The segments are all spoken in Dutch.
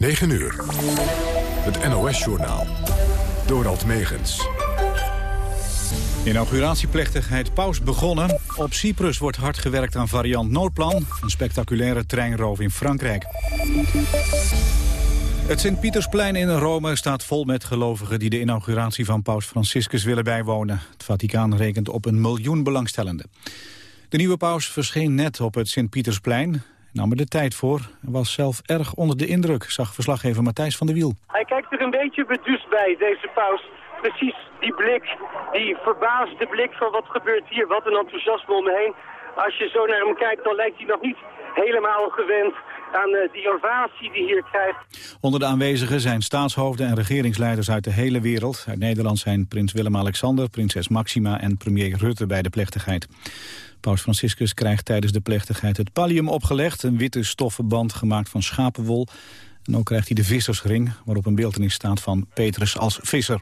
9 uur. Het NOS-journaal. Dorald Megens. Inauguratieplechtigheid Paus begonnen. Op Cyprus wordt hard gewerkt aan variant noodplan. Een spectaculaire treinroof in Frankrijk. Het Sint-Pietersplein in Rome staat vol met gelovigen... die de inauguratie van paus Franciscus willen bijwonen. Het Vaticaan rekent op een miljoen belangstellenden. De nieuwe paus verscheen net op het Sint-Pietersplein nam er de tijd voor en was zelf erg onder de indruk, zag verslaggever Matthijs van der Wiel. Hij kijkt er een beetje beduust bij, deze paus. Precies die blik, die verbaasde blik van wat gebeurt hier, wat een enthousiasme om me heen. Als je zo naar hem kijkt, dan lijkt hij nog niet helemaal gewend aan uh, die ovatie die hier krijgt. Onder de aanwezigen zijn staatshoofden en regeringsleiders uit de hele wereld. Uit Nederland zijn prins Willem-Alexander, prinses Maxima en premier Rutte bij de plechtigheid. Paus Franciscus krijgt tijdens de plechtigheid het pallium opgelegd... een witte stoffen band gemaakt van schapenwol. En ook krijgt hij de vissersring, waarop een beeldenis staat van Petrus als visser.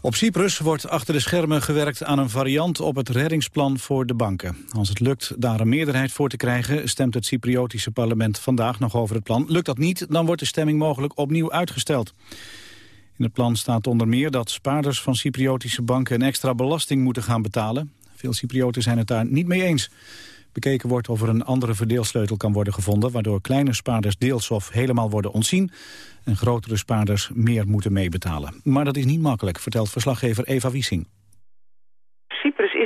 Op Cyprus wordt achter de schermen gewerkt aan een variant op het reddingsplan voor de banken. Als het lukt daar een meerderheid voor te krijgen, stemt het Cypriotische parlement vandaag nog over het plan. Lukt dat niet, dan wordt de stemming mogelijk opnieuw uitgesteld. In het plan staat onder meer dat spaarders van Cypriotische banken een extra belasting moeten gaan betalen. Veel Cyprioten zijn het daar niet mee eens. Bekeken wordt of er een andere verdeelsleutel kan worden gevonden... waardoor kleine spaarders deels of helemaal worden ontzien... en grotere spaarders meer moeten meebetalen. Maar dat is niet makkelijk, vertelt verslaggever Eva Wiesing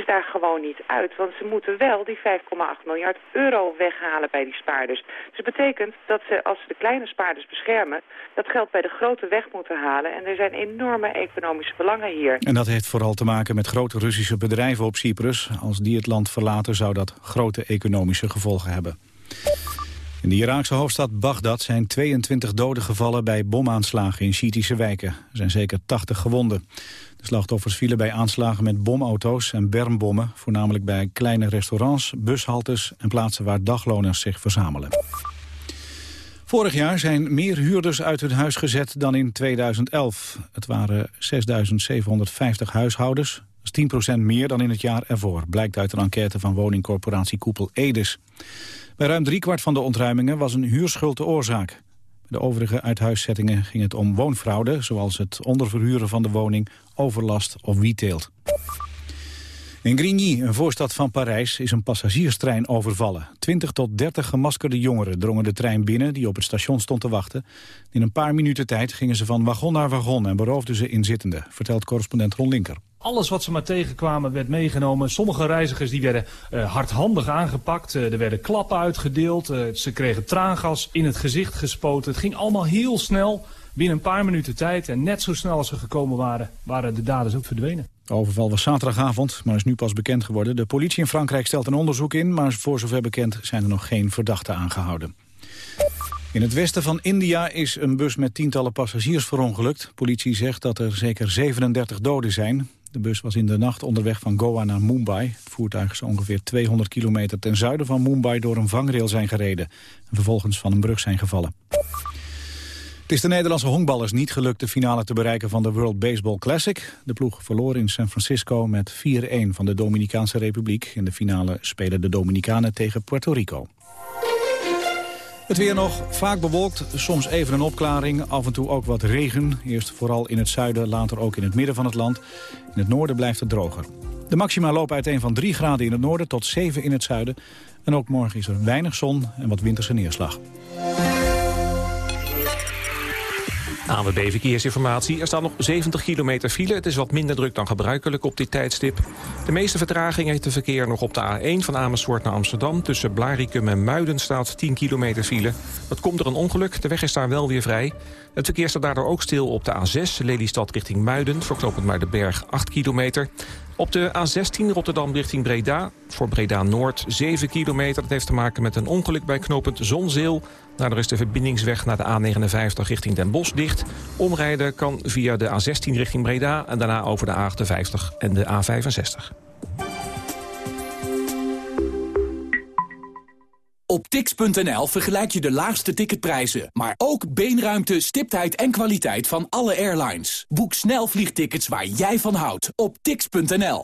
daar gewoon niet uit. Want ze moeten wel die 5,8 miljard euro weghalen bij die spaarders. Dus dat betekent dat ze, als ze de kleine spaarders beschermen... dat geld bij de grote weg moeten halen. En er zijn enorme economische belangen hier. En dat heeft vooral te maken met grote Russische bedrijven op Cyprus. Als die het land verlaten zou dat grote economische gevolgen hebben. In de Iraakse hoofdstad Bagdad zijn 22 doden gevallen bij bomaanslagen in Shiïtische wijken. Er zijn zeker 80 gewonden. De slachtoffers vielen bij aanslagen met bomauto's en bermbommen... voornamelijk bij kleine restaurants, bushaltes en plaatsen waar dagloners zich verzamelen. Vorig jaar zijn meer huurders uit hun huis gezet dan in 2011. Het waren 6.750 huishoudens. Dat is 10% meer dan in het jaar ervoor, blijkt uit een enquête van woningcorporatie Koepel Edes. Bij ruim driekwart van de ontruimingen was een huurschuld de oorzaak. Bij de overige uithuiszettingen ging het om woonfraude... zoals het onderverhuren van de woning, overlast of wietteelt. In Grigny, een voorstad van Parijs, is een passagierstrein overvallen. 20 tot 30 gemaskerde jongeren drongen de trein binnen die op het station stond te wachten. In een paar minuten tijd gingen ze van wagon naar wagon en beroofden ze inzittenden, vertelt correspondent Ron Linker. Alles wat ze maar tegenkwamen werd meegenomen. Sommige reizigers die werden uh, hardhandig aangepakt. Uh, er werden klappen uitgedeeld. Uh, ze kregen traangas in het gezicht gespoten. Het ging allemaal heel snel. Binnen een paar minuten tijd. En net zo snel als ze gekomen waren, waren de daders ook verdwenen. De overval was zaterdagavond, maar is nu pas bekend geworden. De politie in Frankrijk stelt een onderzoek in, maar voor zover bekend zijn er nog geen verdachten aangehouden. In het westen van India is een bus met tientallen passagiers verongelukt. Politie zegt dat er zeker 37 doden zijn. De bus was in de nacht onderweg van Goa naar Mumbai. Het voertuig is ongeveer 200 kilometer ten zuiden van Mumbai door een vangrail zijn gereden. En vervolgens van een brug zijn gevallen. Het is de Nederlandse honkballers niet gelukt de finale te bereiken van de World Baseball Classic. De ploeg verloor in San Francisco met 4-1 van de Dominicaanse Republiek. In de finale spelen de Dominicanen tegen Puerto Rico. Het weer nog, vaak bewolkt, soms even een opklaring, af en toe ook wat regen. Eerst vooral in het zuiden, later ook in het midden van het land. In het noorden blijft het droger. De maxima lopen uiteen van 3 graden in het noorden tot 7 in het zuiden. En ook morgen is er weinig zon en wat winterse neerslag. ANWB Verkeersinformatie. Er staat nog 70 kilometer file. Het is wat minder druk dan gebruikelijk op dit tijdstip. De meeste vertraging heeft de verkeer nog op de A1 van Amersfoort naar Amsterdam. Tussen Blarikum en Muiden staat 10 kilometer file. Dat komt door een ongeluk. De weg is daar wel weer vrij. Het verkeer staat daardoor ook stil op de A6, Lelystad richting Muiden... voor knooppunt Muidenberg 8 kilometer. Op de A16 Rotterdam richting Breda, voor Breda Noord 7 kilometer. Dat heeft te maken met een ongeluk bij knooppunt Zonzeel. Daardoor is de verbindingsweg naar de A59 richting Den Bosch dicht. Omrijden kan via de A16 richting Breda en daarna over de A58 en de A65. Op tix.nl vergelijk je de laagste ticketprijzen, maar ook beenruimte, stiptheid en kwaliteit van alle airlines. Boek snel vliegtickets waar jij van houdt op tix.nl.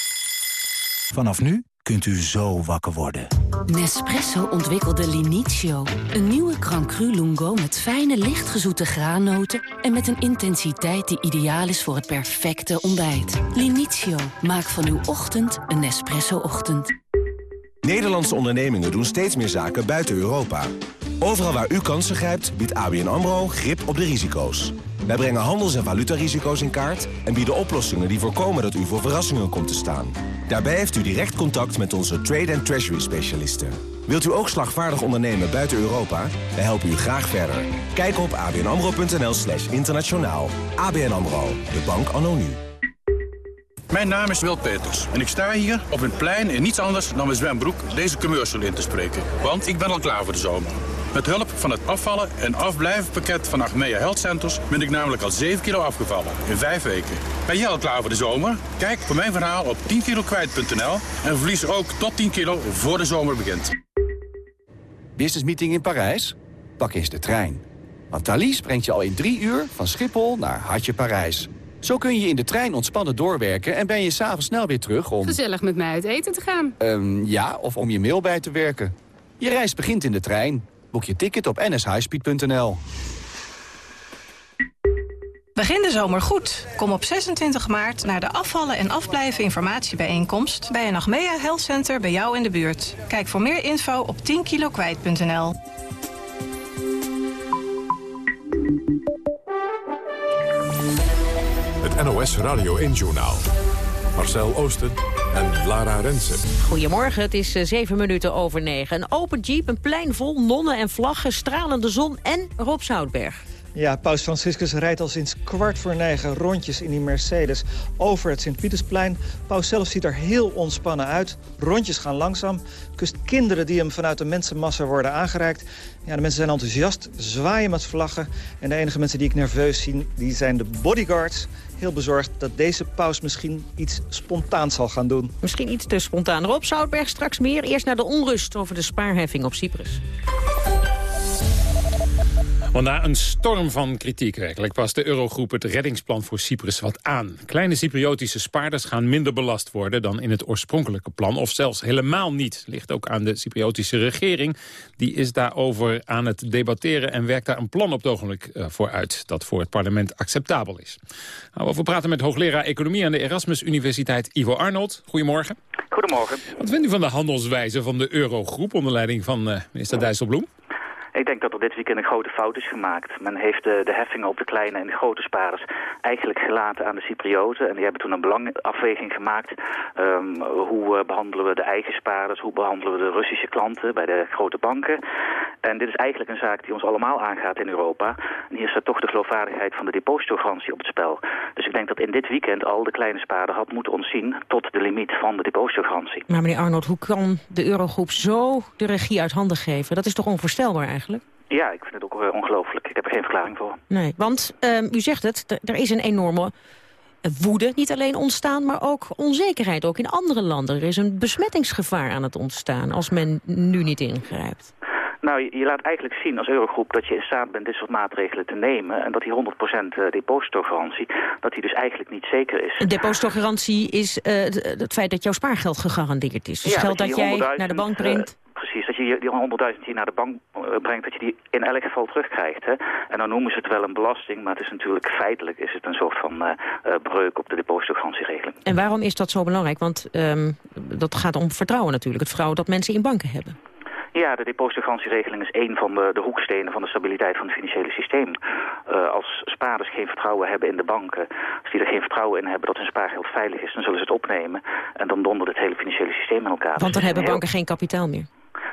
Vanaf nu kunt u zo wakker worden. Nespresso ontwikkelde Linizio. Een nieuwe Crancru Lungo met fijne, lichtgezoete graannoten... en met een intensiteit die ideaal is voor het perfecte ontbijt. Linizio, maak van uw ochtend een Nespresso-ochtend. Nederlandse ondernemingen doen steeds meer zaken buiten Europa. Overal waar u kansen grijpt, biedt ABN AMRO grip op de risico's. Wij brengen handels- en valutarisico's in kaart... en bieden oplossingen die voorkomen dat u voor verrassingen komt te staan. Daarbij heeft u direct contact met onze trade- en treasury-specialisten. Wilt u ook slagvaardig ondernemen buiten Europa? Wij helpen u graag verder. Kijk op abnamro.nl slash internationaal. ABN AMRO, de bank anno nu. Mijn naam is Wil Peters en ik sta hier op een plein in niets anders dan mijn zwembroek deze commercial in te spreken. Want ik ben al klaar voor de zomer. Met hulp van het afvallen en afblijvenpakket van Achmea Health Centers ben ik namelijk al 7 kilo afgevallen in 5 weken. Ben jij al klaar voor de zomer? Kijk voor mijn verhaal op 10kilokwijt.nl en verlies ook tot 10 kilo voor de zomer begint. Business meeting in Parijs? Pak eens de trein. Want Thalys brengt je al in drie uur van Schiphol naar Hartje Parijs. Zo kun je in de trein ontspannen doorwerken en ben je s'avonds snel weer terug om... Gezellig met mij uit eten te gaan. Um, ja, of om je mail bij te werken. Je reis begint in de trein. Boek je ticket op nshighspeed.nl. Begin de zomer goed. Kom op 26 maart naar de afvallen en afblijven informatiebijeenkomst... bij een Achmea Health Center bij jou in de buurt. Kijk voor meer info op 10kilokwijt.nl. Het NOS Radio 1-journaal. Marcel Oosten en Lara Rensen. Goedemorgen, het is zeven minuten over negen. Een open jeep, een plein vol nonnen en vlaggen, stralende zon en Rob Zoutberg. Ja, Paus Franciscus rijdt al sinds kwart voor negen rondjes in die Mercedes over het Sint-Pietersplein. Paus zelf ziet er heel ontspannen uit. Rondjes gaan langzaam. Kust kinderen die hem vanuit de mensenmassa worden aangereikt. Ja, de mensen zijn enthousiast, zwaaien met vlaggen. En de enige mensen die ik nerveus zie, die zijn de bodyguards. Heel bezorgd dat deze paus misschien iets spontaans zal gaan doen. Misschien iets te spontaan. Rob Zoutberg straks meer. Eerst naar de onrust over de spaarheffing op Cyprus. Want na een storm van kritiek werkelijk past de Eurogroep het reddingsplan voor Cyprus wat aan. Kleine Cypriotische spaarders gaan minder belast worden dan in het oorspronkelijke plan. Of zelfs helemaal niet. Ligt ook aan de Cypriotische regering. Die is daarover aan het debatteren en werkt daar een plan op het ogenblik uh, voor uit. Dat voor het parlement acceptabel is. Nou, we over praten met hoogleraar economie aan de Erasmus Universiteit Ivo Arnold. Goedemorgen. Goedemorgen. Wat vindt u van de handelswijze van de Eurogroep onder leiding van uh, minister Dijsselbloem? Ik denk dat er dit weekend een grote fout is gemaakt. Men heeft de, heffingen op de kleine en de grote spaarders eigenlijk gelaten aan de Cyprioten. En die hebben toen een belangafweging gemaakt. Um, hoe uh, behandelen we de eigen spaarders? Hoe behandelen we de Russische klanten bij de grote banken? En dit is eigenlijk een zaak die ons allemaal aangaat in Europa. En hier staat toch de geloofwaardigheid van de depositogarantie op het spel. Dus ik denk dat in dit weekend al de kleine spaarder had moeten ontzien tot de limiet van de depositogarantie. Maar meneer Arnold, hoe kan de Eurogroep zo de regie uit handen geven? Dat is toch onvoorstelbaar eigenlijk? Ja, ik vind het ook ongelooflijk. Ik heb er geen verklaring voor. Nee, want um, u zegt het, er is een enorme woede niet alleen ontstaan, maar ook onzekerheid, ook in andere landen. Er is een besmettingsgevaar aan het ontstaan als men nu niet ingrijpt. Nou, je, je laat eigenlijk zien als Eurogroep dat je in staat bent dit soort maatregelen te nemen. En dat die 100% depositogarantie, dat die dus eigenlijk niet zeker is. Een depositogarantie is uh, het feit dat jouw spaargeld gegarandeerd is. Dus ja, geld dat, dat jij naar de bank brengt. Precies, dat je die 100.000 die naar de bank brengt, dat je die in elk geval terugkrijgt. Hè? En dan noemen ze het wel een belasting, maar het is natuurlijk feitelijk is het een soort van uh, uh, breuk op de depositogarantieregeling. En waarom is dat zo belangrijk? Want um, dat gaat om vertrouwen natuurlijk, het vertrouwen dat mensen in banken hebben. Ja, de depositogarantieregeling is een van de, de hoekstenen van de stabiliteit van het financiële systeem. Uh, als spaarders geen vertrouwen hebben in de banken, als die er geen vertrouwen in hebben dat hun spaargeld veilig is, dan zullen ze het opnemen. En dan dondert het hele financiële systeem in elkaar. Want dan hebben banken geen kapitaal meer.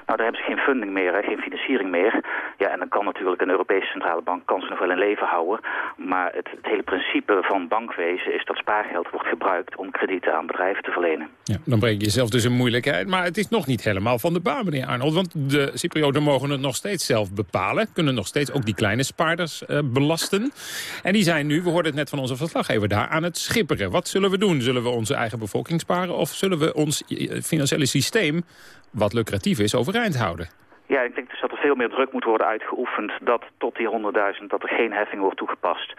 Nou, dan hebben ze geen funding meer, hè, geen financiering meer. Ja, en dan kan natuurlijk een Europese centrale bank kan ze nog wel in leven houden. Maar het, het hele principe van bankwezen is dat spaargeld wordt gebruikt om kredieten aan bedrijven te verlenen. Ja, dan breng je jezelf dus in moeilijkheid. Maar het is nog niet helemaal van de baan, meneer Arnold. Want de Cyprioten mogen het nog steeds zelf bepalen. Kunnen nog steeds ook die kleine spaarders uh, belasten. En die zijn nu, we hoorden het net van onze verslaggever daar, aan het schipperen. Wat zullen we doen? Zullen we onze eigen bevolking sparen? Of zullen we ons eh, financiële systeem, wat lucratief is, overeind houden? Ja, ik denk dus dat er veel meer druk moet worden uitgeoefend dat tot die 100.000 dat er geen heffing wordt toegepast.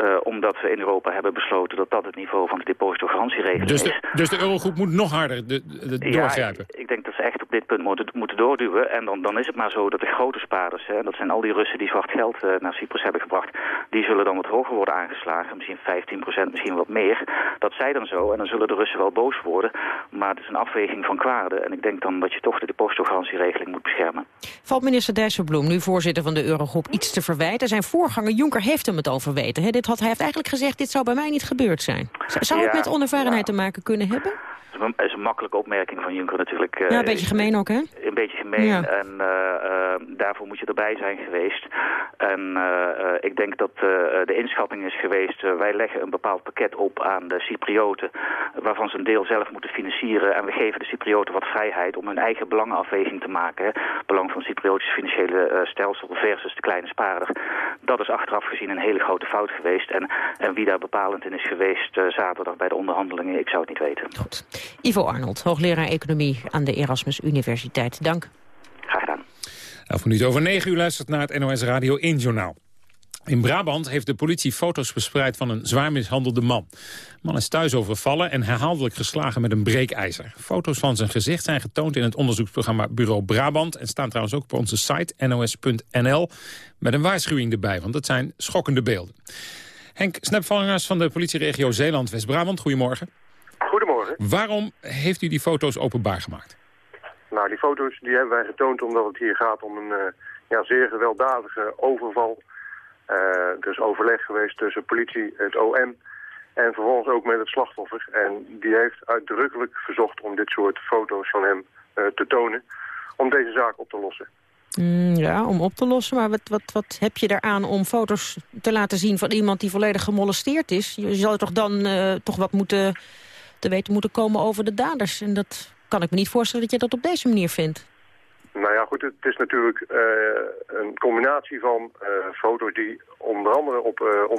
Uh, omdat we in Europa hebben besloten dat dat het niveau van de depositogarantieregeling dus is. Dus de eurogroep moet nog harder de, de ja, doorgrijpen? Ik, ik, denk dat ze echt op dit punt moeten, moeten doorduwen. En dan, dan is het maar zo dat de grote spaarders, hè, dat zijn al die Russen die zwart geld uh, naar Cyprus hebben gebracht, die zullen dan wat hoger worden aangeslagen. Misschien 15%, misschien wat meer. Dat zij dan zo en dan zullen de Russen wel boos worden. Maar het is een afweging van kwaade. En ik denk dan dat je toch de depositogarantieregeling moet beschermen. Valt minister Dijsselbloem, nu voorzitter van de Eurogroep, iets te verwijten? Zijn voorganger Juncker heeft hem het al verweten. Hè? Dit had, hij heeft eigenlijk gezegd, dit zou bij mij niet gebeurd zijn. Zou Ja, het met onervarenheid ja. te maken kunnen hebben? Dat is een makkelijke opmerking van Juncker natuurlijk. eh, Ja, een beetje gemeen ook, hè? Een beetje gemeen Ja. en eh, eh, daarvoor moet je erbij zijn geweest. En eh, ik denk dat de inschatting is geweest, wij leggen een bepaald pakket op aan de Cyprioten, waarvan ze een deel zelf moeten financieren. En we geven de Cyprioten wat vrijheid om hun eigen belangenafweging te maken. Belang van het Cypriotische financiële eh, stelsel versus de kleine spaarder. Dat is achteraf gezien een hele grote fout geweest. En, en wie daar bepalend in is geweest eh, zaterdag bij de onderhandelingen, ik zou het niet weten. Ivo Arnold, hoogleraar economie aan de Erasmus Universiteit. Dank. Graag gedaan. 11 minuten over 9 uur luistert naar het NOS Radio 1 Journaal. In Brabant heeft de politie foto's verspreid van een zwaar mishandelde man. De man is thuis overvallen en herhaaldelijk geslagen met een breekijzer. Foto's van zijn gezicht zijn getoond in het onderzoeksprogramma Bureau Brabant... en staan trouwens ook op onze site nos.nl met een waarschuwing erbij, want dat zijn schokkende beelden. Henk Snepvangers van de politieregio Zeeland-West-Brabant, goedemorgen. Goedemorgen. Waarom heeft u die foto's openbaar gemaakt? Nou, die foto's die hebben wij getoond omdat het hier gaat om een eh, ja, zeer gewelddadige overval. Eh, er is overleg geweest tussen politie, het OM en vervolgens ook met het slachtoffer. En die heeft uitdrukkelijk verzocht om dit soort foto's van hem eh, te tonen om deze zaak op te lossen. Mm, ja, om op te lossen. Maar wat, wat, wat heb je daaraan om foto's te laten zien van iemand die volledig gemolesteerd is? Je zal toch dan eh, toch wat moeten te weten moeten komen over de daders. En dat kan ik me niet voorstellen dat je dat op deze manier vindt. Nou ja, goed, het is natuurlijk eh, een combinatie van eh, foto's die onder andere op, uh,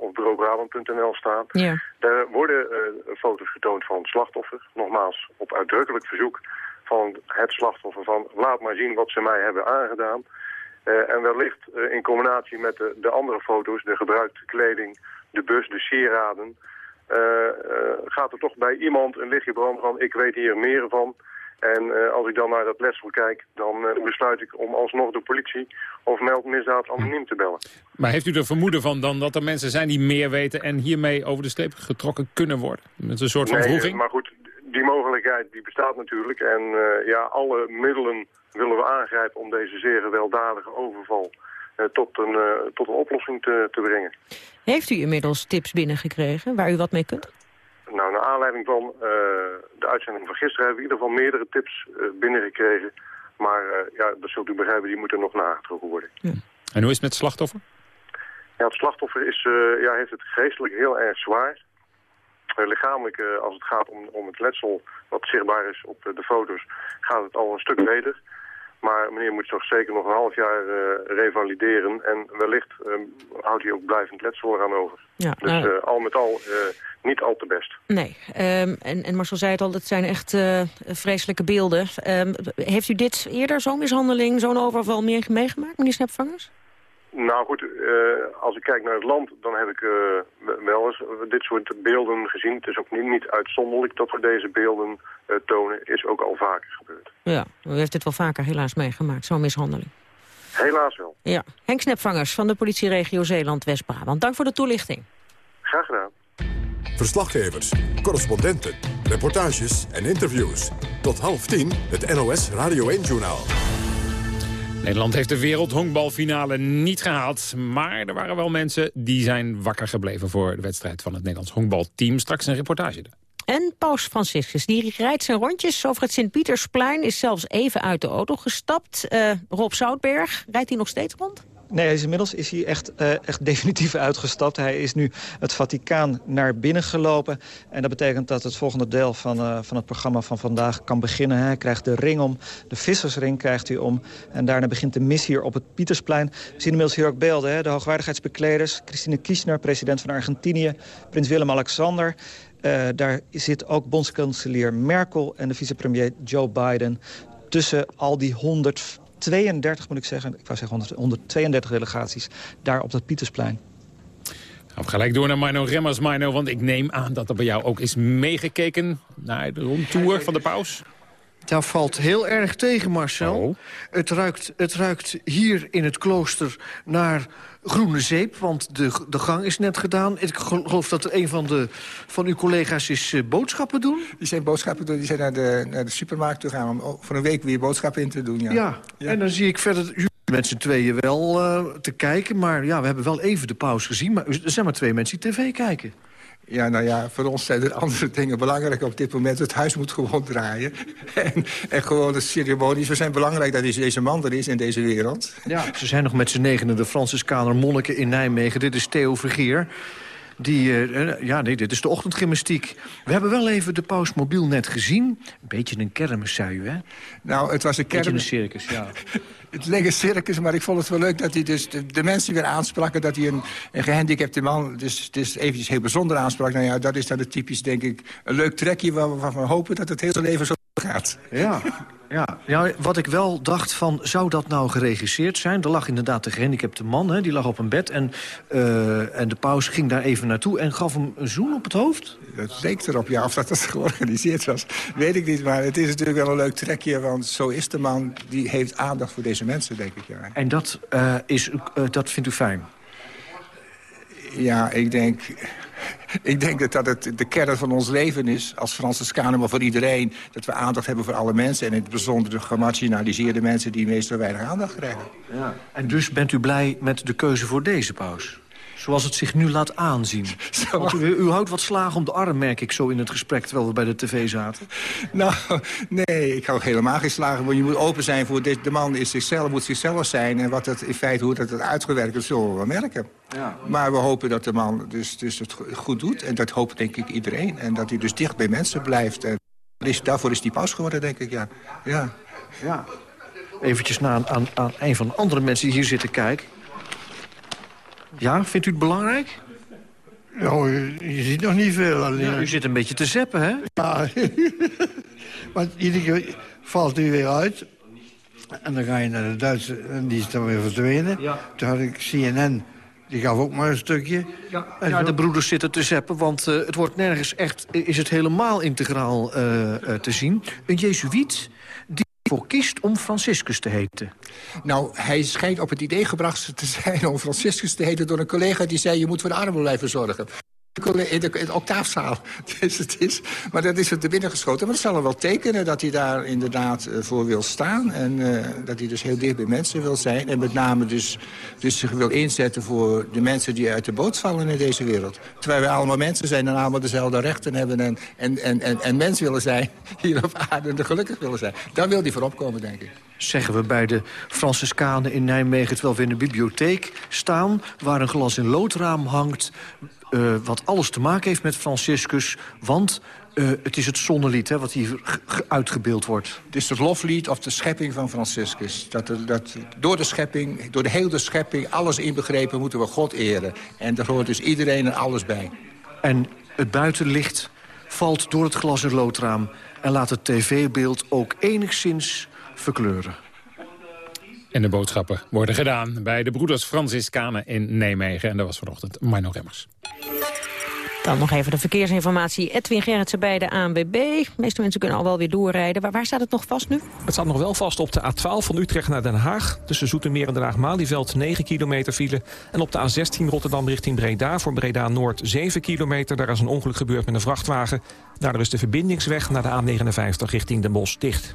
op, bureaubrabant.nl staan. Ja. Daar worden foto's getoond van het slachtoffer. Nogmaals, op uitdrukkelijk verzoek van het slachtoffer van laat maar zien wat ze mij hebben aangedaan. En wellicht in combinatie met de, de andere foto's, de gebruikte kleding, de bus, de sieraden... gaat er toch bij iemand een lichtje branden van ik weet hier meer van... En eh, als ik dan naar dat letsel kijk, dan eh, besluit ik om alsnog de politie of meldmisdaad anoniem te bellen. Maar heeft u er vermoeden van dan dat er mensen zijn die meer weten... en hiermee over de streep getrokken kunnen worden? Met een soort van Nee, vroeging? maar goed, die mogelijkheid die bestaat natuurlijk. En eh, ja, alle middelen willen we aangrijpen om deze zeer gewelddadige overval eh, tot, een, tot een oplossing te, te brengen. Heeft u inmiddels tips binnengekregen waar u wat mee kunt? Nou, naar aanleiding van eh, de uitzending van gisteren hebben we in ieder geval meerdere tips eh, binnengekregen. Maar eh, ja, dat zult u begrijpen, die moeten nog nagetrokken worden. En hoe is het met het slachtoffer? Ja, het slachtoffer is, ja, heeft het geestelijk heel erg zwaar. Lichamelijk, als het gaat om, om het letsel wat zichtbaar is op de foto's, gaat het al een stuk beter. Maar meneer moet toch zeker nog een half jaar eh, revalideren. En wellicht eh, houdt hij ook blijvend letsel eraan over. Ja, Dus nou- eh, al met al eh, niet al te best. Nee, ehm, en, en Marcel zei het al, het zijn echt vreselijke beelden. Ehm, heeft u dit eerder, zo'n mishandeling, zo'n overval meer meegemaakt, meneer Snapvangers? Nou goed, eh, als ik kijk naar het land, dan heb ik eh, wel eens dit soort beelden gezien. Het is ook niet, niet uitzonderlijk dat we deze beelden eh, tonen. Is ook al vaker gebeurd. Ja, u heeft dit wel vaker helaas meegemaakt, zo'n mishandeling. Helaas wel. Ja, Henk Snapvangers van de politieregio Zeeland-West-Brabant. Dank voor de toelichting. Graag gedaan. Verslaggevers, correspondenten, reportages en interviews. Tot half tien het NOS Radio 1-journaal. Nederland heeft de wereldhonkbalfinale niet gehaald. Maar er waren wel mensen die zijn wakker gebleven voor de wedstrijd van het Nederlands honkbalteam. Straks een reportage. En Paus Franciscus, die rijdt zijn rondjes over het Sint-Pietersplein... is zelfs even uit de auto gestapt. Eh, Rob Zoutberg, rijdt hij nog steeds rond? Nee, hij is inmiddels is hij echt, uh, echt definitief uitgestapt. Hij is nu het Vaticaan naar binnen gelopen. En dat betekent dat het volgende deel van, uh, van het programma van vandaag kan beginnen. Hij krijgt de ring om, de vissersring krijgt hij om. En daarna begint de mis hier op het Pietersplein. We zien inmiddels hier ook beelden. Hè? De hoogwaardigheidsbekleders. Christine Kirchner, president van Argentinië. Prins Willem-Alexander. Uh, daar zit ook bondskanselier Merkel en de vicepremier Joe Biden... tussen al die 132, moet ik zeggen, ik wou zeggen 132 delegaties... daar op dat Pietersplein. Nou, gelijk door naar Mino Remmers, Mino, want ik neem aan dat er bij jou ook is meegekeken... naar de rondtour van de paus. Dat valt heel erg tegen, Marcel. Oh. Het, ruikt, het ruikt hier in het klooster naar groene zeep, want de, de gang is net gedaan. Ik geloof dat er een van, de, van uw collega's is uh, boodschappen doen. Die zijn boodschappen doen, die zijn naar de, naar de supermarkt toe gaan... om voor een week weer boodschappen in te doen, ja. Ja, ja. en dan zie ik verder met z'n tweeën wel uh, te kijken. Maar ja, we hebben wel even de pauze gezien. Maar er zijn maar twee mensen die tv kijken. Ja, nou ja, voor ons zijn er andere dingen belangrijk op dit moment. Het huis moet gewoon draaien. en, gewoon de ceremonies. We zijn belangrijk dat deze man er is in deze wereld. Ja, ze zijn nog met z'n negenen de Franciscaner monniken in Nijmegen. Dit is Theo Vergeer. Die, uh, ja, nee, dit is de ochtendgymnastiek. We hebben wel even de paus mobiel net gezien. Een beetje een kermis, zei u, hè? Nou, het was een kermis. Een circus, ja. het leek een circus, maar ik vond het wel leuk dat hij dus de, de mensen weer aansprak... dat hij een, een gehandicapte man dus, dus eventjes heel bijzonder aansprak. Nou ja, dat is dan het typisch, denk ik, een leuk trekje... waarvan we hopen dat het hele leven zo gaat. Ja. Ja, ja, wat ik wel dacht van, zou dat nou geregisseerd zijn? Er lag inderdaad de gehandicapte man, hè, die lag op een bed... En, uh, en de paus ging daar even naartoe en gaf hem een zoen op het hoofd? Dat leek erop, ja. Of dat het georganiseerd was, weet ik niet. Maar het is natuurlijk wel een leuk trekje, want zo is de man... die heeft aandacht voor deze mensen, denk ik, ja. En dat, uh, is, uh, dat vindt u fijn? Ja, ik denk... Ik denk dat dat het de kern van ons leven is, als Franciscanen, maar voor iedereen. Dat we aandacht hebben voor alle mensen. En in het bijzonder de gemarginaliseerde mensen die meestal weinig aandacht krijgen. Ja. En dus bent u blij met de keuze voor deze paus? Zoals het zich nu laat aanzien. Want u, u, houdt wat slagen om de arm, merk ik zo in het gesprek... terwijl we bij de tv zaten. Nou, nee, ik hou helemaal geen slagen. Want je moet open zijn voor dit. De man is zichzelf, moet zichzelf zijn. En wat het in feite, hoe dat het uitgewerkt is, zullen we wel merken. Ja. Maar we hopen dat de man dus, dus het goed doet. En dat hoopt denk ik iedereen. En dat hij dus dicht bij mensen blijft. En daarvoor is die paus geworden, denk ik, ja. Ja. ja. Eventjes naar aan, aan een van de andere mensen die hier zitten kijken. Ja, vindt u het belangrijk? Nou, je, ziet nog niet veel. Alleen. Ja, u zit een beetje te zeppen, hè? Ja, want iedere keer valt u weer uit. En dan ga je naar de Duitse, en die is dan weer verdwenen. Ja. Toen had ik CNN, die gaf ook maar een stukje. Ja, ja de broeders zitten te zeppen, want uh, het wordt nergens echt... is het helemaal integraal uh, uh, te zien. Een jezuïet voor kiest om Franciscus te heten? Nou, hij schijnt op het idee gebracht te zijn om Franciscus te heten... door een collega die zei, je moet voor de armen blijven zorgen in de, in de octaafzaal. Dus het is, maar dat is er te binnen geschoten. Maar dat zal er wel tekenen dat hij daar inderdaad uh, voor wil staan. En uh, dat hij dus heel dicht bij mensen wil zijn. En met name dus, dus zich wil inzetten voor de mensen die uit de boot vallen in deze wereld. Terwijl wij allemaal mensen zijn en allemaal dezelfde rechten hebben... en, en, en, en, en mens willen zijn hier op aarde en gelukkig willen zijn. Daar wil hij voor opkomen, denk ik zeggen we bij de Franciscanen in Nijmegen... terwijl we in de bibliotheek staan... waar een glas in loodraam hangt... Uh, wat alles te maken heeft met Franciscus. Want uh, het is het zonnelied hè, wat hier uitgebeeld wordt. Het is het loflied of de schepping van Franciscus. Dat, dat, door de schepping, door de hele schepping, alles inbegrepen, moeten we God eren. En daar hoort dus iedereen en alles bij. En het buitenlicht valt door het glas in loodraam... en laat het tv-beeld ook enigszins verkleuren. En de boodschappen worden gedaan bij de broeders Franciscanen in Nijmegen. En dat was vanochtend Mino Remmers. Dan nog even de verkeersinformatie. Edwin Gerritsen bij de ANWB. De meeste mensen kunnen al wel weer doorrijden. Waar, waar staat het nog vast nu? Het staat nog wel vast op de A12 van Utrecht naar Den Haag. Tussen Zoetermeer en Den Haag-Malieveld 9 kilometer file. En op de A16 Rotterdam richting Breda voor Breda Noord 7 kilometer. Daar is een ongeluk gebeurd met een vrachtwagen. Daardoor is de verbindingsweg naar de A59 richting Den Bosch dicht.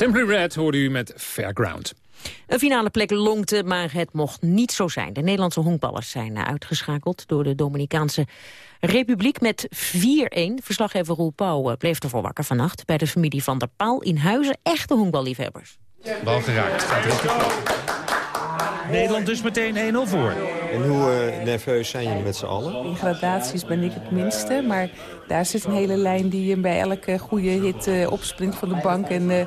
Simply Red hoorde u met Fairground. Een finale plek lonkte, maar het mocht niet zo zijn. De Nederlandse honkballers zijn uitgeschakeld door de Dominicaanse Republiek met 4-1. Verslaggever Roel Pauw eh, bleef ervoor wakker vannacht... bij de familie Van der Paal in Huizen. Echte honkballiefhebbers. Bal geraakt, gaat Nederland dus meteen 1-0 voor. En hoe uh, nerveus zijn jullie met z'n allen? In gradaties ben ik het minste, maar daar zit een hele lijn die je bij elke goede hit uh, opspringt van de bank en uh,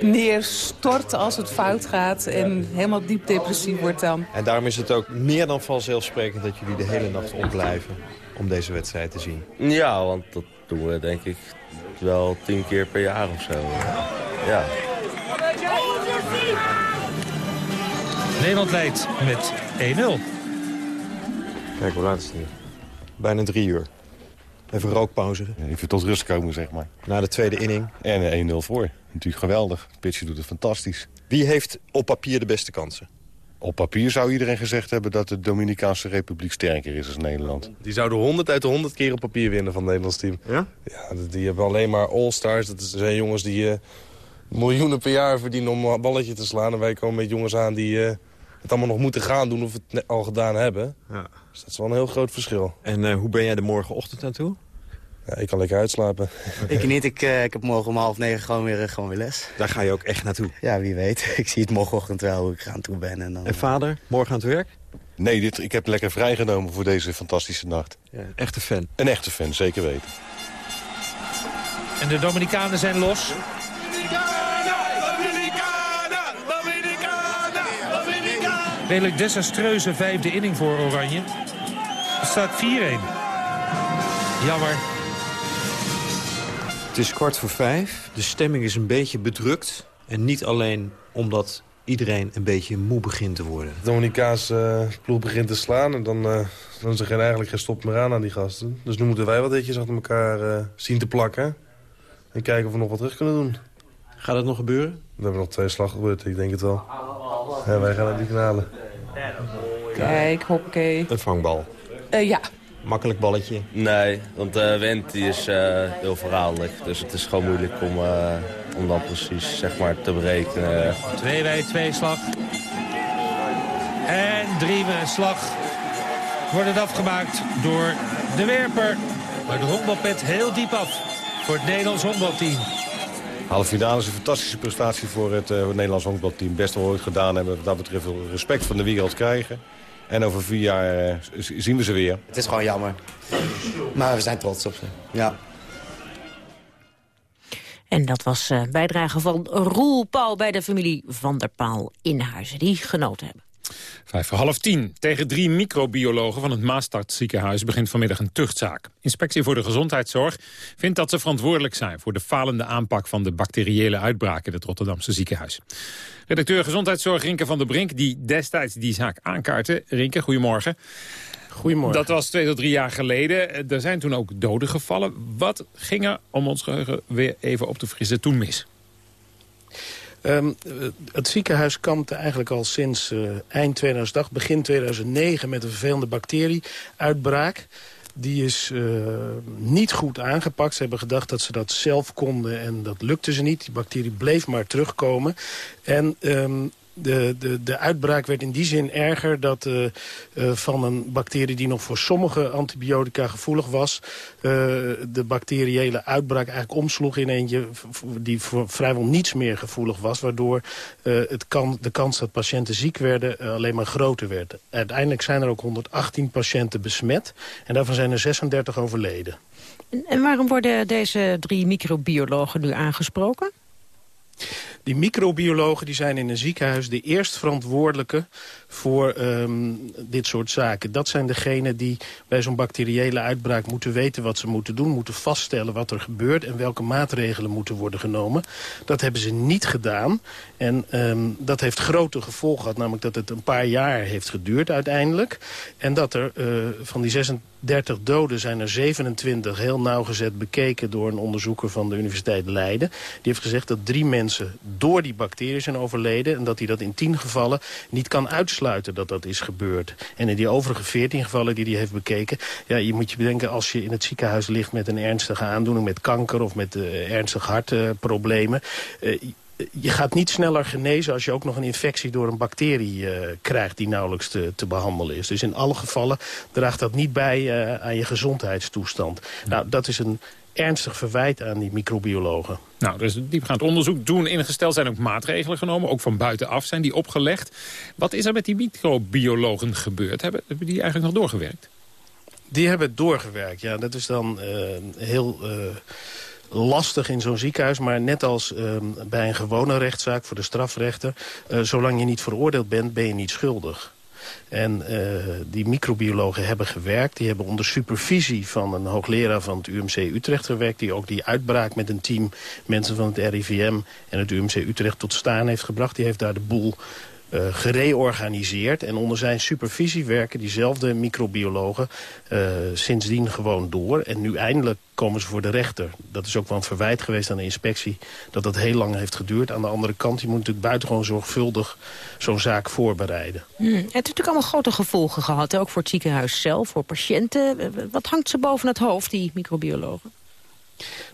neerstort als het fout gaat en helemaal diep depressief wordt dan. En daarom is het ook meer dan vanzelfsprekend dat jullie de hele nacht opblijven om deze wedstrijd te zien. Ja, want dat doen we denk ik wel tien keer per jaar of zo. Ja. Nederland leidt met 1-0. Kijk, hoe laat is het nu? Bijna drie uur. Even rookpauze. Even tot rust komen, zeg maar. Na de tweede inning. En 1-0 voor. Natuurlijk geweldig. Pitcher doet het fantastisch. Wie heeft op papier de beste kansen? Op papier zou iedereen gezegd hebben dat de Dominicaanse Republiek sterker is dan Nederland. Die zouden 100 uit de 100 keer op papier winnen van het Nederlands team. Ja? Ja, die hebben alleen maar all-stars. Dat zijn jongens die uh, miljoenen per jaar verdienen om een balletje te slaan. En wij komen met jongens aan die... Uh, het allemaal nog moeten gaan doen of het al gedaan hebben. Ja. Dus dat is wel een heel groot verschil. En uh, hoe ben jij er morgenochtend naartoe? Ja, ik kan lekker uitslapen. Ik niet. Ik, uh, ik heb morgen om half negen gewoon weer, gewoon weer les. Daar ga je ook echt naartoe? Ja, wie weet. Ik zie het morgenochtend wel hoe ik aan toe ben. En, dan, en vader, morgen aan het werk? Nee, dit, ik heb lekker vrijgenomen voor deze fantastische nacht. Ja, echte fan? Een echte fan, zeker weten. En de Dominicanen zijn los. Redelijk desastreuze vijfde inning voor Oranje. Het staat 4-1. Jammer. Het is kwart voor vijf. De stemming is een beetje bedrukt. En niet alleen omdat iedereen een beetje moe begint te worden. De Dominicaanse uh, ploeg begint te slaan en dan, uh, dan is er geen, eigenlijk geen stop meer aan aan die gasten. Dus nu moeten wij wat ditjes achter elkaar uh, zien te plakken. En kijken of we nog wat terug kunnen doen. Gaat het nog gebeuren? We hebben nog twee slaggebeurten, ik denk het wel. Ja, wij gaan naar die finale. Kijk, hoppakee. Een vangbal? Uh, ja. Makkelijk balletje? Nee, want de uh, wind die is uh, heel verraderlijk. Dus het is gewoon moeilijk om, om dan precies zeg maar, te berekenen. Twee bij twee slag. En drie bij slag. Wordt het afgemaakt door de werper. Maar de honkbalpet heel diep af voor het Nederlands honkbalteam. Halve finale is een fantastische prestatie voor het, uh, het Nederlands honkbalteam. Best wel ooit gedaan hebben. Wat dat betreft veel respect van de wereld krijgen. En over vier jaar uh, zien we ze weer. Het is gewoon jammer. Maar we zijn trots op ze. Ja. En dat was uh, bijdrage van Roel Paul bij de familie Van der Paal in Huizen. Die genoten hebben. Vijf voor half tien. Tegen drie microbiologen van het Maastad ziekenhuis begint vanmiddag een tuchtzaak. Inspectie voor de Gezondheidszorg vindt dat ze verantwoordelijk zijn... voor de falende aanpak van de bacteriële uitbraak in het Rotterdamse ziekenhuis. Redacteur Gezondheidszorg Rinke van der Brink, die destijds die zaak aankaartte. Rinke, goedemorgen. Goedemorgen. Dat was twee tot drie jaar geleden. Er zijn toen ook doden gevallen. Wat ging er, om ons geheugen weer even op te frissen, toen mis? Um, het ziekenhuis kampte eigenlijk al sinds uh, eind 2008, begin 2009... met een vervelende bacterieuitbraak. Die is uh, niet goed aangepakt. Ze hebben gedacht dat ze dat zelf konden en dat lukte ze niet. Die bacterie bleef maar terugkomen. En um, de, de, de uitbraak werd in die zin erger dat uh, uh, van een bacterie die nog voor sommige antibiotica gevoelig was... Uh, de bacteriële uitbraak eigenlijk omsloeg in eentje die voor vrijwel niets meer gevoelig was. Waardoor het kan, de kans dat patiënten ziek werden alleen maar groter werd. Uiteindelijk zijn er ook 118 patiënten besmet en daarvan zijn er 36 overleden. En waarom worden deze drie microbiologen nu aangesproken? Die microbiologen die zijn in een ziekenhuis de eerst verantwoordelijke voor um, dit soort zaken. Dat zijn degenen die bij zo'n bacteriële uitbraak moeten weten wat ze moeten doen. Moeten vaststellen wat er gebeurt en welke maatregelen moeten worden genomen. Dat hebben ze niet gedaan. En um, dat heeft grote gevolgen gehad. Namelijk dat het een paar jaar heeft geduurd uiteindelijk. En dat er uh, van die 36 doden zijn er 27 heel nauwgezet bekeken... door een onderzoeker van de Universiteit Leiden. Die heeft gezegd dat drie mensen door die bacteriën zijn overleden... en dat hij dat in tien gevallen niet kan uitsluiten dat dat is gebeurd. En in die overige 14 gevallen die hij heeft bekeken... ja, je moet je bedenken als je in het ziekenhuis ligt met een ernstige aandoening... met kanker of met uh, ernstige hartproblemen... Uh, je gaat niet sneller genezen als je ook nog een infectie door een bacterie krijgt die nauwelijks te, te, behandelen is. Dus in alle gevallen draagt dat niet bij aan je gezondheidstoestand. Nou, dat is een ernstig verwijt aan die microbiologen. Nou, er is een diepgaand onderzoek doen ingesteld. zijn ook maatregelen genomen, ook van buitenaf zijn die opgelegd. Wat is er met die microbiologen gebeurd? Hebben, hebben die eigenlijk nog doorgewerkt? Die hebben doorgewerkt, ja. Dat is dan uh, heel... Uh, lastig in zo'n ziekenhuis. Maar net als uh, bij een gewone rechtszaak voor de strafrechter... Uh, zolang je niet veroordeeld bent, ben je niet schuldig. En uh, die microbiologen hebben gewerkt. Die hebben onder supervisie van een hoogleraar van het UMC Utrecht gewerkt... die ook die uitbraak met een team mensen van het RIVM en het UMC Utrecht tot staan heeft gebracht. Die heeft daar de boel uh, gereorganiseerd. En onder zijn supervisie werken diezelfde microbiologen uh, sindsdien gewoon door. En nu eindelijk komen ze voor de rechter. Dat is ook wel een verwijt geweest aan de inspectie dat dat heel lang heeft geduurd. Aan de andere kant, je moet natuurlijk buitengewoon zorgvuldig zo'n zaak voorbereiden. Hmm. Het heeft natuurlijk allemaal grote gevolgen gehad, hè? ook voor het ziekenhuis zelf, voor patiënten. Wat hangt ze boven het hoofd, die microbiologen?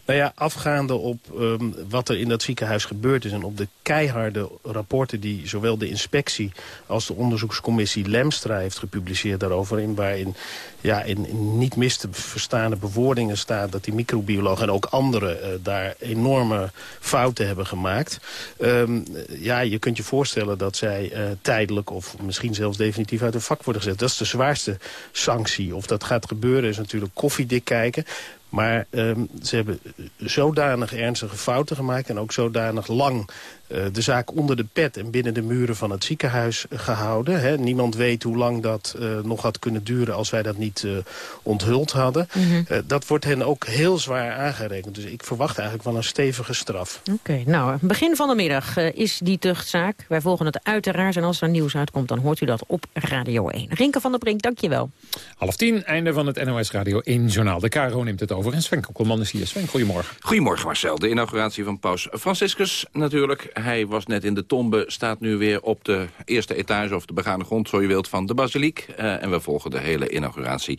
Nou ja, afgaande op um, wat er in dat ziekenhuis gebeurd is... en op de keiharde rapporten die zowel de inspectie... als de onderzoekscommissie Lemstra heeft gepubliceerd daarover... In, waarin ja, in, niet mis te verstaande bewoordingen staat... dat die microbiologen en ook anderen uh, daar enorme fouten hebben gemaakt. Um, ja, je kunt je voorstellen dat zij uh, tijdelijk... of misschien zelfs definitief uit hun vak worden gezet. Dat is de zwaarste sanctie. Of dat gaat gebeuren is natuurlijk koffiedik kijken. Maar um, ze hebben zodanig ernstige fouten gemaakt... en ook zodanig lang de zaak onder de pet en binnen de muren van het ziekenhuis gehouden. Hè. Niemand weet hoe lang dat uh, nog had kunnen duren als wij dat niet uh, onthuld hadden. Mm -hmm. dat wordt hen ook heel zwaar aangerekend. Dus ik verwacht eigenlijk wel een stevige straf. Oké, okay, nou, begin van de middag is die tuchtzaak. Wij volgen het uiteraard en als er nieuws uitkomt... dan hoort u dat op Radio 1. Rinke van der Brink, dankjewel. Half tien, einde van het NOS Radio 1 Journaal. De KRO neemt het over en Sven Kokkelman is hier. Sven, goedemorgen. Goedemorgen Marcel. De inauguratie van paus Franciscus natuurlijk hij was net in de tombe, staat nu weer op de eerste etage... of de begane grond, zo je wilt, van de basiliek. Uh, en we volgen de hele inauguratie.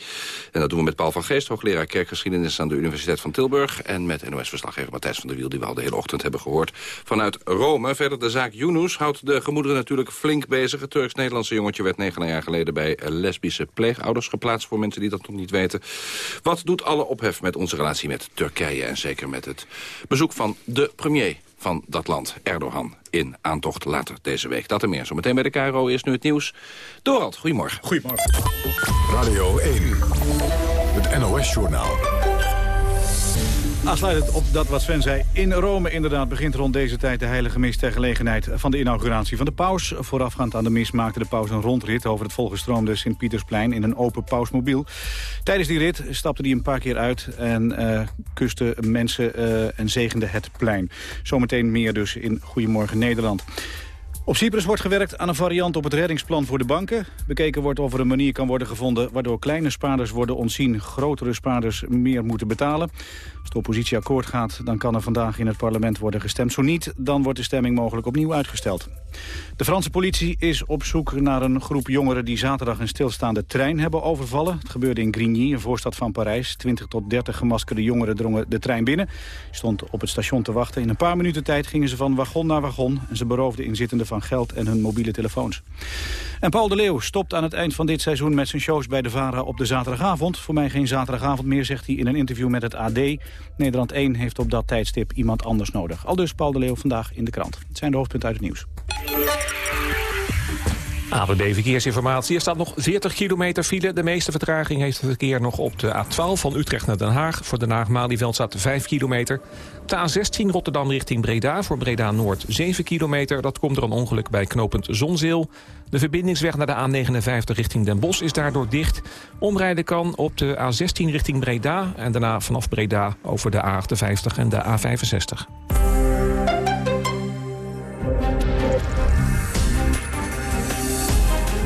En dat doen we met Paul van Geest, hoogleraar kerkgeschiedenis... aan de Universiteit van Tilburg. En met NOS-verslaggever Matthijs van der Wiel... die we al de hele ochtend hebben gehoord vanuit Rome. Verder de zaak Yunus houdt de gemoederen natuurlijk flink bezig. Het Turks-Nederlandse jongetje werd negen jaar geleden... bij lesbische pleegouders geplaatst, voor mensen die dat nog niet weten. Wat doet alle ophef met onze relatie met Turkije... en zeker met het bezoek van de premier van dat land, Erdogan, in aantocht later deze week. Dat en meer. Zometeen bij de KRO is nu het nieuws. Dorald, goedemorgen. Goedemorgen. Radio 1, het NOS-journaal. Aansluitend op dat wat Sven zei, in Rome inderdaad begint rond deze tijd de heilige mis ter gelegenheid van de inauguratie van de paus. Voorafgaand aan de mis maakte de paus een rondrit over het volgestroomde Sint-Pietersplein in een open pausmobiel. Tijdens die rit stapte hij een paar keer uit en uh, kuste mensen uh, en zegende het plein. Zometeen meer dus in Goedemorgen Nederland. Op Cyprus wordt gewerkt aan een variant op het reddingsplan voor de banken. Bekeken wordt of er een manier kan worden gevonden... waardoor kleine spaarders worden ontzien, grotere spaarders meer moeten betalen. Als de oppositie akkoord gaat, dan kan er vandaag in het parlement worden gestemd. Zo niet, dan wordt de stemming mogelijk opnieuw uitgesteld. De Franse politie is op zoek naar een groep jongeren... die zaterdag een stilstaande trein hebben overvallen. Het gebeurde in Grigny, een voorstad van Parijs. 20 tot 30 gemaskerde jongeren drongen de trein binnen. Stond op het station te wachten. In een paar minuten tijd gingen ze van wagon naar wagon... en ze beroofden inzittenden van geld en hun mobiele telefoons. En Paul de Leeuw stopt aan het eind van dit seizoen met zijn shows bij de VARA op de zaterdagavond. Voor mij geen zaterdagavond meer, zegt hij in een interview met het AD. Nederland 1 heeft op dat tijdstip iemand anders nodig. Al dus Paul de Leeuw vandaag in de krant. Het zijn de hoofdpunten uit het nieuws. ABB Verkeersinformatie. Er staat nog 40 kilometer file. De meeste vertraging heeft het verkeer nog op de A12 van Utrecht naar Den Haag. Voor Den Haag-Malieveld staat 5 kilometer. De A16 Rotterdam richting Breda. Voor Breda Noord 7 kilometer. Dat komt door een ongeluk bij knooppunt Zonzeel. De verbindingsweg naar de A59 richting Den Bosch is daardoor dicht. Omrijden kan op de A16 richting Breda. En daarna vanaf Breda over de A58 en de A65.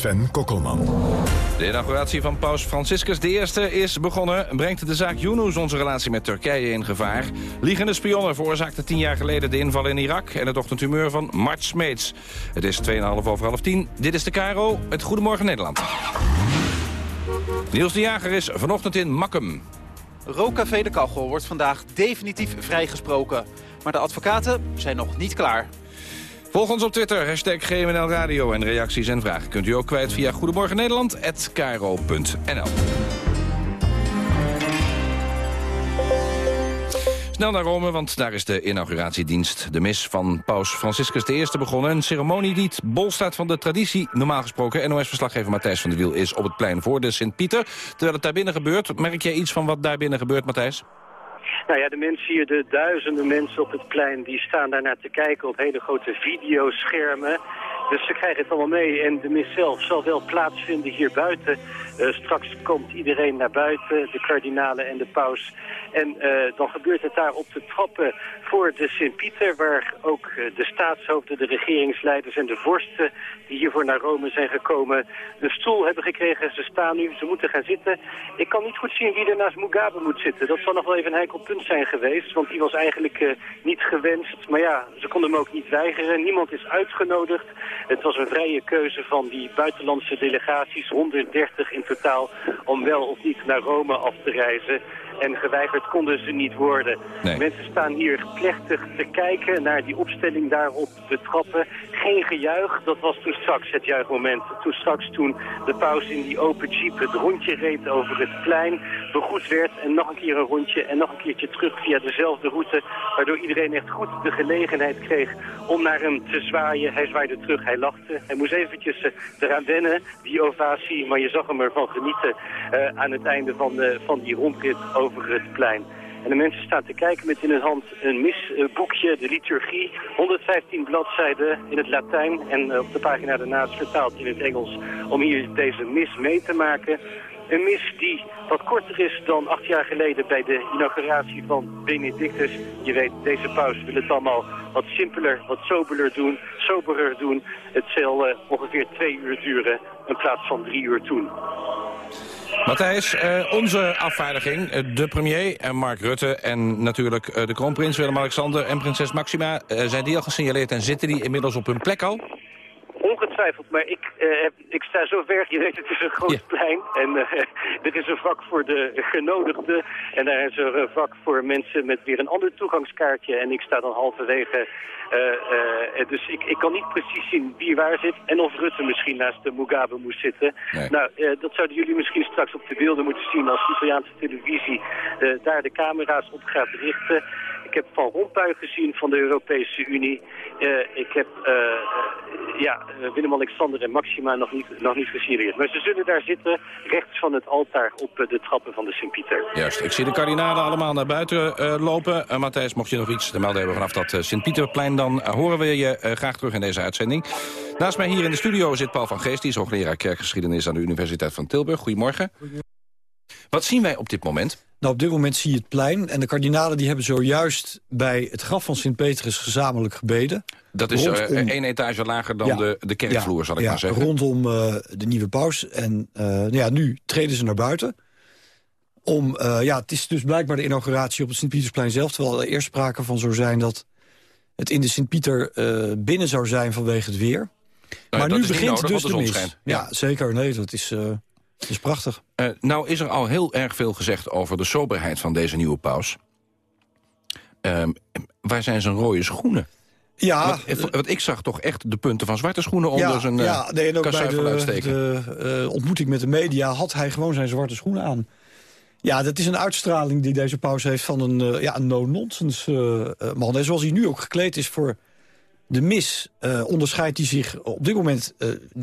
Sven Kokkelman. De inauguratie van paus Franciscus I is begonnen. Brengt de zaak Yunus onze relatie met Turkije in gevaar. Liegende spionnen veroorzaakten tien jaar geleden de inval in Irak... en het ochtendhumeur van Mart Smeets. Het is 2,5 over half 10. Dit is de Caro, het Goedemorgen Nederland. Niels de Jager is vanochtend in Makkum. Rookcafé De Kachel wordt vandaag definitief vrijgesproken. Maar de advocaten zijn nog niet klaar. Volg ons op Twitter, hashtag GMNL Radio. En reacties en vragen kunt u ook kwijt via Goedemorgen Nederland@kro.nl. Snel naar Rome, want daar is de inauguratiedienst. De mis van paus Franciscus I begonnen. Een ceremonie die bol staat van de traditie. Normaal gesproken, NOS-verslaggever Matthijs van der Wiel is op het plein voor de Sint-Pieter. Terwijl het daar binnen gebeurt, merk jij iets van wat daar binnen gebeurt, Matthijs? Nou ja, de mensen hier, de duizenden mensen op het plein, die staan daarnaar te kijken op hele grote videoschermen. Dus ze krijgen het allemaal mee en de mis zelf zal wel plaatsvinden hier buiten. Uh, straks komt iedereen naar buiten, de kardinalen en de paus. En uh, dan gebeurt het daar op de trappen voor de Sint-Pieter... waar ook uh, de staatshoofden, de regeringsleiders en de vorsten... die hiervoor naar Rome zijn gekomen, een stoel hebben gekregen. Ze staan nu, ze moeten gaan zitten. Ik kan niet goed zien wie er naast Mugabe moet zitten. Dat zal nog wel even een heikel punt zijn geweest... want die was eigenlijk niet gewenst. Maar ja, ze konden hem ook niet weigeren. Niemand is uitgenodigd. Het was een vrije keuze van die buitenlandse delegaties, 130 in totaal, om wel of niet naar Rome af te reizen. En geweigerd konden ze niet worden. Mensen staan hier plechtig te kijken naar die opstelling daar op de trappen. Geen gejuich, dat was toen straks het juichmoment. Toen straks toen de paus in die open jeep het rondje reed over het plein, begroet werd en nog een keer een rondje en nog een keertje terug via dezelfde route. Waardoor iedereen echt goed de gelegenheid kreeg om naar hem te zwaaien. Hij zwaaide terug, hij lachte. Hij moest eventjes uh, eraan wennen, die ovatie, maar je zag hem ervan genieten uh, aan het einde van, uh, van die rondrit over het plein. En de mensen staan te kijken met in hun hand een misboekje, de liturgie. 115 bladzijden in het Latijn en op de pagina daarnaast vertaald in het Engels om hier deze mis mee te maken. Een mis die wat korter is dan acht jaar geleden bij de inauguratie van Benedictus. Je weet, deze paus wil het allemaal wat simpeler, wat soberder doen, soberer doen. Het zal uh, ongeveer twee uur duren in plaats van drie uur toen. Matthijs, uh, onze afvaardiging, uh, de premier en Mark Rutte... en natuurlijk uh, de kroonprins Willem-Alexander en prinses Maxima... zijn die al gesignaleerd en zitten die inmiddels op hun plek al? Ongetwijfeld, maar ik, heb, ik sta zo ver, je weet het is een groot plein. En er is een vak voor de genodigden en daar is er een vak voor mensen met weer een ander toegangskaartje. En ik sta dan halverwege Uh, uh, dus ik, ik kan niet precies zien wie waar zit en of Rutte misschien naast de Mugabe moest zitten. Nee. Nou, uh, dat zouden jullie misschien straks op de beelden moeten zien als de Italiaanse televisie daar de camera's op gaat richten. Ik heb Van Rompuy gezien van de Europese Unie. ik heb ja, Willem-Alexander en Maxima nog niet, nog niet. Maar ze zullen daar zitten, rechts van het altaar op de trappen van de Sint-Pieter. Juist, ik zie de kardinalen allemaal naar buiten lopen. Matthijs, mocht je nog iets te melden hebben vanaf dat Sint-Pieterplein dan horen we je graag terug in deze uitzending. Naast mij hier in de studio zit Paul van Geest, die is hoogleraar kerkgeschiedenis aan de Universiteit van Tilburg. Goedemorgen. Wat zien wij op dit moment? Nou, op dit moment zie je het plein. En de kardinalen die hebben zojuist bij het graf van Sint-Petrus gezamenlijk gebeden. Dat is rondom... uh, één etage lager dan ja, de, de kerkvloer, ja, zal ik ja, maar zeggen. rondom uh, de nieuwe paus. En uh, ja, nu treden ze naar buiten. Om, ja, het is dus blijkbaar de inauguratie op het Sint-Pietersplein zelf. Terwijl er eerst sprake van zou zijn dat het in de Sint-Pieter binnen zou zijn vanwege het weer. Nou, maar nu begint nodig, dus de mis. Ja, zeker. Nee, dat is, dat is prachtig. Uh, nou is er al heel erg veel gezegd over de soberheid van deze nieuwe paus. Ehm, waar zijn zijn rode schoenen? Ja, want, want, ik zag toch echt de punten van zwarte schoenen onder ja, zijn ja, nee, en ook bij de uh, ontmoeting met de media had hij gewoon zijn zwarte schoenen aan. Ja, dat is een uitstraling die deze paus heeft van een, uh, ja, een no-nonsense uh, man. En zoals hij nu ook gekleed is voor de mis... Onderscheidt hij zich op dit moment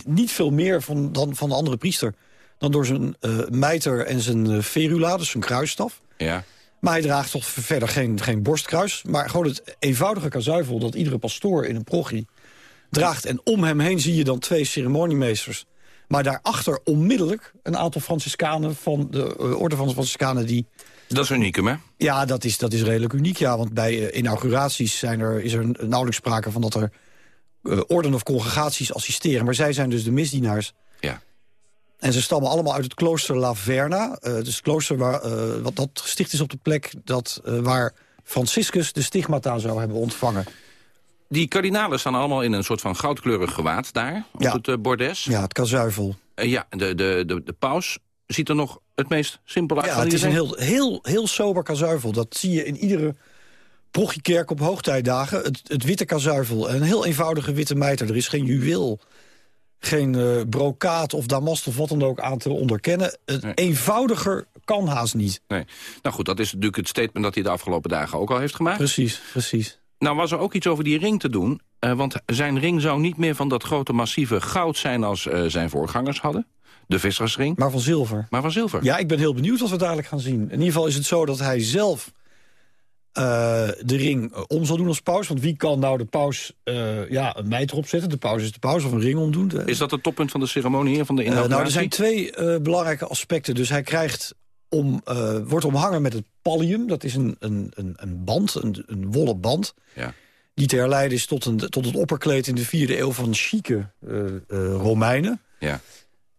niet veel meer van, dan van de andere priester... dan door zijn mijter en zijn ferula, dus zijn kruisstaf. Ja. Maar hij draagt toch verder geen, geen borstkruis. Maar gewoon het eenvoudige kazuivel dat iedere pastoor in een prochie draagt. En om hem heen zie je dan twee ceremoniemeesters... Maar daarachter onmiddellijk een aantal Franciscanen van de uh, orde van de Franciscanen die... Dat is uniek, hè? Ja, dat is, dat is redelijk uniek, ja. Want bij uh, inauguraties zijn er, is er nauwelijks sprake van dat er uh, orden of congregaties assisteren. Maar zij zijn dus de misdienaars. En ze stammen allemaal uit het klooster La Verna. Uh, dus het klooster waar, uh, wat dat gesticht is op de plek dat, uh, waar Franciscus de stigmata zou hebben ontvangen. Die kardinalen staan allemaal in een soort van goudkleurig gewaad daar, op Ja. het bordes. Ja, het kazuivel. Ja, de, de, de, de paus ziet er nog het meest simpel uit. Ja, het is een heel, heel, heel sober kazuivel. Dat zie je in iedere prochiekerk op hoogtijdagen. Het, het witte kazuivel. Een heel eenvoudige witte mijter. Er is geen juweel, geen eh brokaat of damast of wat dan ook aan te onderkennen. Het eenvoudiger kan haast niet. Nee. Nou goed, dat is natuurlijk het statement dat hij de afgelopen dagen ook al heeft gemaakt. Precies, precies. Nou was er ook iets over die ring te doen. eh, want zijn ring zou niet meer van dat grote massieve goud zijn als eh, zijn voorgangers hadden. De vissersring. Maar van zilver. Maar van zilver. Ja, ik ben heel benieuwd wat we dadelijk gaan zien. In ieder geval is het zo dat hij zelf eh, de ring eh, om zal doen als paus. Want wie kan nou de paus eh, ja, een mijter opzetten? De paus is de paus of een ring omdoen. Is dat het toppunt van de ceremonie hier, van de Eh, inauguratie? nou, er zijn twee eh, belangrijke aspecten. Dus hij krijgt om, eh, wordt omhangen met het pallium. Dat is een, een, een, een band, een, een wollen band. Ja. Die te herleiden is tot, een, tot het opperkleed in de vierde eeuw van chique eh, eh, Romeinen. Ja.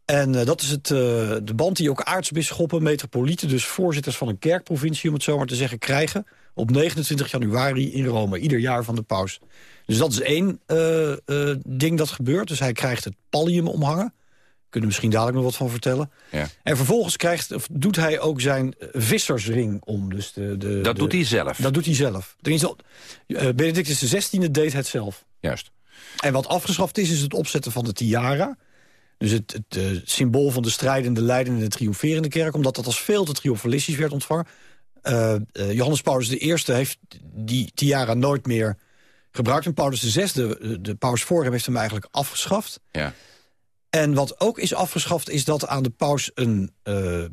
En eh, dat is het, eh, de band die ook aartsbisschoppen, metropolieten... dus voorzitters van een kerkprovincie, om het zo maar te zeggen, krijgen... op 29 januari in Rome, ieder jaar van de paus. Dus dat is één eh, eh, ding dat gebeurt. Dus hij krijgt het pallium omhangen. Kunnen we misschien dadelijk nog wat van vertellen. Ja. En vervolgens krijgt, of doet hij ook zijn eh, vissersring om. Dus de, de, Dat de- doet hij zelf. Dat doet hij zelf. Al, eh, Benedictus XVI deed het zelf. Juist. En wat afgeschaft is, is het opzetten van de tiara. Dus het, het symbool van de strijdende, leidende en triomferende kerk. Omdat dat als veel te triomfalistisch werd ontvangen. Eh, eh, Johannes Paulus I heeft die tiara nooit meer gebruikt. En Paulus VI, de, de paus voor hem, heeft hem eigenlijk afgeschaft. Ja. En wat ook is afgeschaft, is dat aan de paus een eh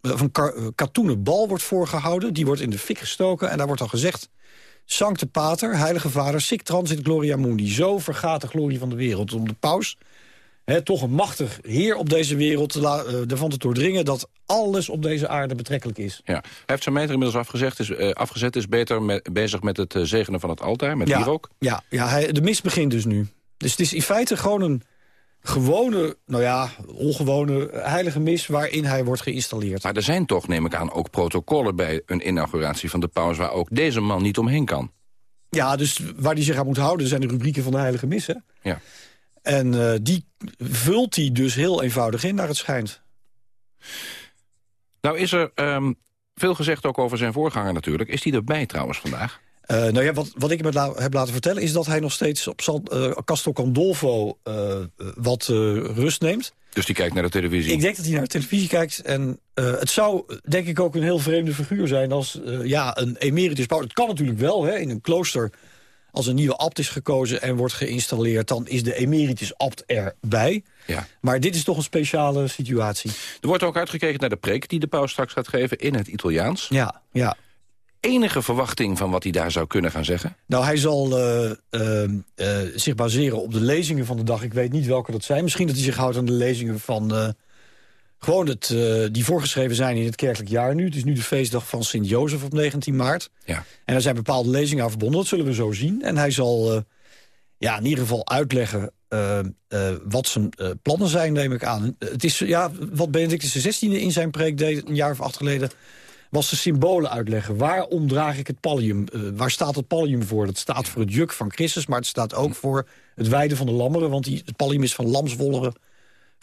of een eh, katoenen bal wordt voorgehouden. Die wordt in de fik gestoken en daar wordt dan gezegd... Sancte Pater, Heilige Vader, sic transit gloria mundi. Zo vergaat de glorie van de wereld. Om de paus, toch een machtig heer op deze wereld, eh, ervan te doordringen... dat alles op deze aarde betrekkelijk is. Ja. Hij heeft zijn meter inmiddels afgezegd, is, eh, afgezet, is beter bezig met het eh, zegenen van het altaar, met ja, wierook. Ja, ja hij, de mis begint dus nu. Dus het is in feite gewoon een gewone, nou ja, ongewone heilige mis... waarin hij wordt geïnstalleerd. Maar er zijn toch, neem ik aan, ook protocollen bij een inauguratie van de paus... waar ook deze man niet omheen kan. Ja, dus waar hij zich aan moet houden zijn de rubrieken van de heilige mis, hè? Ja. En eh, die vult hij dus heel eenvoudig in, naar het schijnt. Nou is er ehm, veel gezegd ook over zijn voorganger natuurlijk. Is die erbij trouwens vandaag? Eh, nou ja, wat, wat ik hem la- heb laten vertellen... is dat hij nog steeds op San, eh, Castel Gandolfo eh, wat rust neemt. Dus die kijkt naar de televisie. Ik denk dat hij naar de televisie kijkt. En het zou, denk ik, ook een heel vreemde figuur zijn... als ja, een emeritus paus. Het kan natuurlijk wel, hè, in een klooster... als een nieuwe abt is gekozen en wordt geïnstalleerd... dan is de emeritus abt erbij. Ja. Maar dit is toch een speciale situatie. Er wordt ook uitgekeken naar de preek die de paus straks gaat geven in het Italiaans. Ja, ja. Enige verwachting van wat hij daar zou kunnen gaan zeggen? Nou, hij zal eh, eh, eh, zich baseren op de lezingen van de dag. Ik weet niet welke dat zijn. Misschien dat hij zich houdt aan de lezingen van... gewoon het, eh, die voorgeschreven zijn in het kerkelijk jaar nu. Het is nu de feestdag van Sint-Jozef op 19 maart. Ja. En er zijn bepaalde lezingen aan verbonden. Dat zullen we zo zien. En hij zal eh, ja, in ieder geval uitleggen eh, wat zijn plannen zijn, neem ik aan. Het is ja, wat Benedictus XVI in zijn preek deed een jaar of acht geleden was de symbolen uitleggen. Waarom draag ik het pallium? Waar staat het pallium voor? Dat staat voor het juk van Christus, maar het staat ook voor het weiden van de lammeren. Want die, het pallium is van lamswolleren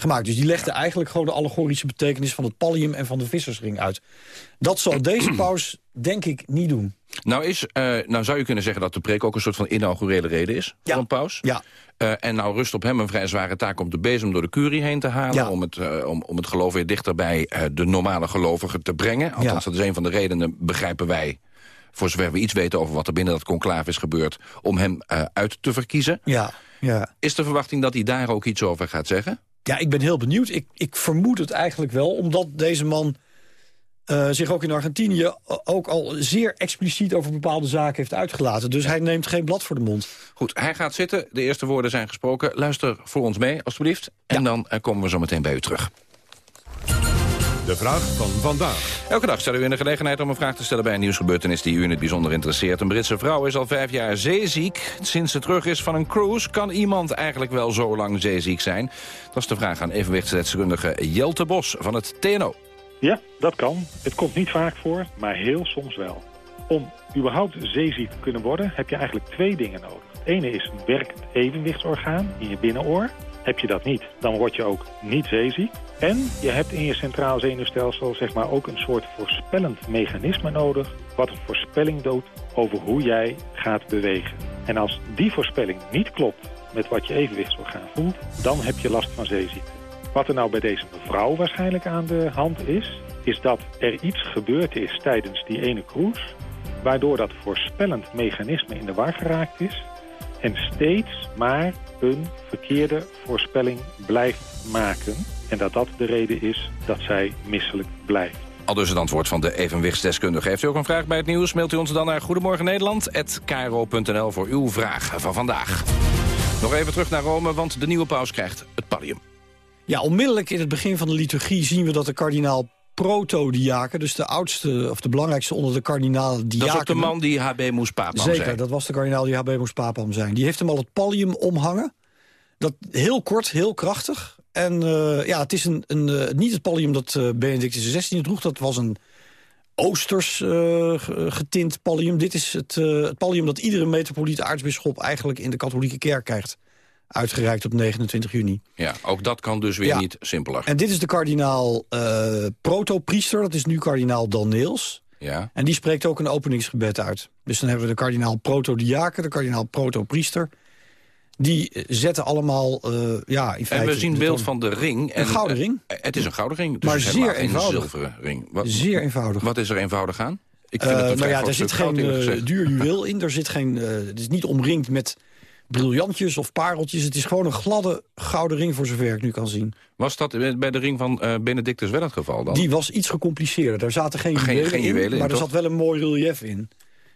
gemaakt. Dus die legde eigenlijk gewoon de allegorische betekenis van het pallium en van de vissersring uit. Dat zal deze paus, denk ik, niet doen. Nou, is, eh, nou zou je kunnen zeggen dat de preek ook een soort van inaugurele reden is voor een paus. Ja. Eh, en nou rust op hem een vrij zware taak om de bezem door de curie heen te halen... Ja. Om, het, eh, om, om het geloof weer dichter bij de normale gelovigen te brengen. Althans, dat is een van de redenen, begrijpen wij... voor zover we iets weten over wat er binnen dat conclave is gebeurd... om hem uit te verkiezen. Ja, ja. Is de verwachting dat hij daar ook iets over gaat zeggen? Ja, ik ben heel benieuwd. Ik, ik vermoed het eigenlijk wel, omdat deze man eh, zich ook in Argentinië ook al zeer expliciet over bepaalde zaken heeft uitgelaten. Dus hij neemt geen blad voor de mond. Goed, hij gaat zitten. De eerste woorden zijn gesproken. Luister voor ons mee, alstublieft. En dan eh, komen we zo meteen bij u terug. De vraag van vandaag. Elke dag stellen we in de gelegenheid om een vraag te stellen bij een nieuwsgebeurtenis die u in het bijzonder interesseert. Een Britse vrouw is al vijf jaar zeeziek. Sinds ze terug is van een cruise kan iemand eigenlijk wel zo lang zeeziek zijn? Dat is de vraag aan evenwichtsdeskundige Jelte Bos van het TNO. Ja, dat kan. Het komt niet vaak voor, maar heel soms wel. Om überhaupt zeeziek te kunnen worden heb je eigenlijk twee dingen nodig. Het ene is een werkend evenwichtsorgaan in je binnenoor. Heb je dat niet, dan word je ook niet zeeziek. En je hebt in je centraal zenuwstelsel zeg maar, ook een soort voorspellend mechanisme nodig... wat een voorspelling doet over hoe jij gaat bewegen. En als die voorspelling niet klopt met wat je evenwichtsorgaan voelt... dan heb je last van zeeziekte. Wat er nou bij deze mevrouw waarschijnlijk aan de hand is... is dat er iets gebeurd is tijdens die ene cruise... waardoor dat voorspellend mechanisme in de war geraakt is... en steeds maar een verkeerde voorspelling blijft maken... en dat dat de reden is dat zij misselijk blijft. Al dus het antwoord van de evenwichtsdeskundige. Heeft u ook een vraag bij het nieuws? Mailt u ons dan naar Goedemorgen Nederland@kro.nl voor uw vraag van vandaag. Nog even terug naar Rome, want de nieuwe paus krijgt het pallium. Ja, onmiddellijk in het begin van de liturgie zien we dat de kardinaal protodiaken... dus de oudste of de belangrijkste onder de kardinalen Dat is ook de man die habemus papam Zeker, zei. dat was de kardinaal die habemus papam zijn. Die heeft hem al het pallium omhangen. Dat heel kort, heel krachtig. En eh, ja, het is een, een, eh, niet het pallium dat eh, Benedictus XVI droeg. Dat was een oosters ge- getint pallium. Dit is het, het pallium dat iedere metropoliet aartsbisschop... eigenlijk in de katholieke kerk krijgt. Uitgereikt op 29 juni. Ja, ook dat kan dus weer Ja. niet simpeler. En dit is de kardinaal eh protopriester. Dat is nu kardinaal Daneels. Ja. En die spreekt ook een openingsgebed uit. Dus dan hebben we de kardinaal protodiaken, de kardinaal protopriester. Die eh, zetten allemaal, eh, ja, in En feite... we zien beeld van de ring. En, Een gouden ring. het is een gouden ring. Dus Maar het zeer eenvoudig. zilveren ring. Wat, Zeer eenvoudig. Wat is er eenvoudig aan? Ik vind het Eh, een nou ja, er zit geen duur juweel in. Er zit geen, het is niet omringd met briljantjes of pareltjes. Het is gewoon een gladde gouden ring voor zover ik nu kan zien. Was dat bij de ring van eh, Benedictus wel het geval dan? Die was iets gecompliceerder. Daar zaten geen, Geen- juwelen, geen in, juwelen in, maar er toch? zat wel een mooi relief in.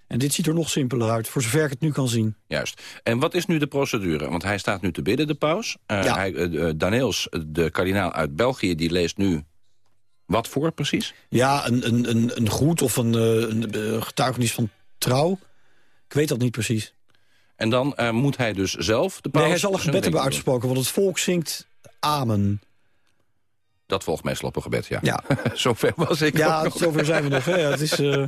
En dit ziet er nog simpeler uit, voor zover ik het nu kan zien. Juist. En wat is nu de procedure? Want hij staat nu te bidden, de paus. Eh Ja. hij, eh, Daneels, de kardinaal uit België, die leest nu wat voor precies? Ja, een, een, een, een groet of een, een getuigenis van trouw. Ik weet dat niet precies. En dan eh, moet hij dus zelf, de paus... Nee, hij zal een gebed hebben uitgesproken, want het volk zingt amen. Dat volgt meestal op een gebed, ja. Ja. Zover was ik Ja, ook nog. zover zijn we nog. Hè. Ja, het is, eh,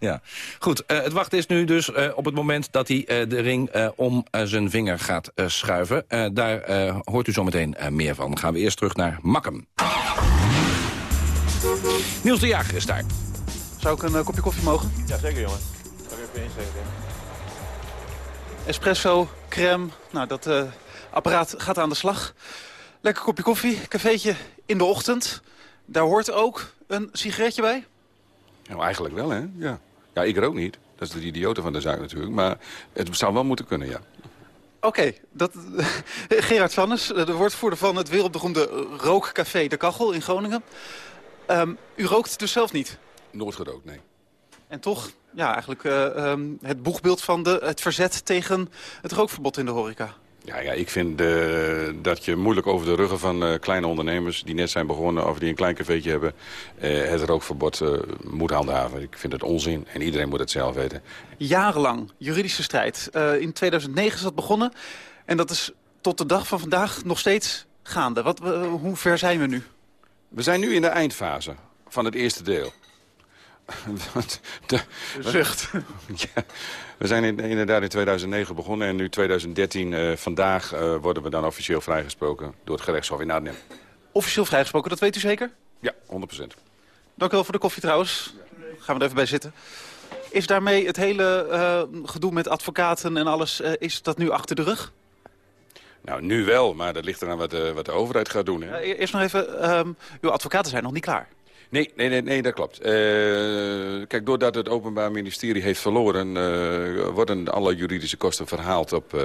Ja, goed. eh, het wachten is nu dus eh, op het moment dat hij eh, de ring eh, om zijn vinger gaat eh, schuiven. Eh, daar eh, hoort u zometeen eh, meer van. Dan gaan we eerst terug naar Makkum. Niels de Jager is daar. Zou ik een kopje koffie mogen? Ja, zeker jongen. Ik even inschenken? Espresso, crème, nou dat eh, apparaat gaat aan de slag. Lekker kopje koffie, cafeetje in de ochtend. Daar hoort ook een sigaretje bij. Nou, eigenlijk wel, hè? Ja. ja, ik er ook niet. Dat is de idiote van de zaak natuurlijk. Maar het zou wel moeten kunnen, ja. Oké, dat Gerard Vannes, de woordvoerder van het wereldberoemde rookcafé De Kachel in Groningen. Ehm, u rookt dus zelf niet? Nooit gerookt, nee. En toch, ja, eigenlijk eh, ehm, het boegbeeld van de, het verzet tegen het rookverbod in de horeca. Ja, ja ik vind eh, dat je moeilijk over de ruggen van eh, kleine ondernemers... die net zijn begonnen of die een klein cafeetje hebben... het rookverbod moet handhaven. Ik vind het onzin en iedereen moet het zelf weten. Jarenlang juridische strijd. In 2009 is dat begonnen. En dat is tot de dag van vandaag nog steeds gaande. Wat, hoe ver zijn we nu? We zijn nu in de eindfase van het eerste deel. De, Zucht. Ja, we zijn in- inderdaad in 2009 begonnen en nu 2013, eh, vandaag eh, worden we dan officieel vrijgesproken door het gerechtshof in Arnhem. Officieel vrijgesproken, dat weet u zeker? Ja, 100%. Dank u wel voor de koffie trouwens. Gaan we er even bij zitten. Is daarmee het hele eh, gedoe met advocaten en alles, is dat nu achter de rug? Nou, nu wel, maar dat ligt eraan wat de, wat de overheid gaat doen. Hè? Eh, eerst nog even, ehm, uw advocaten zijn nog niet klaar. Nee, nee, nee, nee, dat klopt. Eh, kijk, doordat het Openbaar Ministerie heeft verloren... eh, worden alle juridische kosten verhaald op, eh,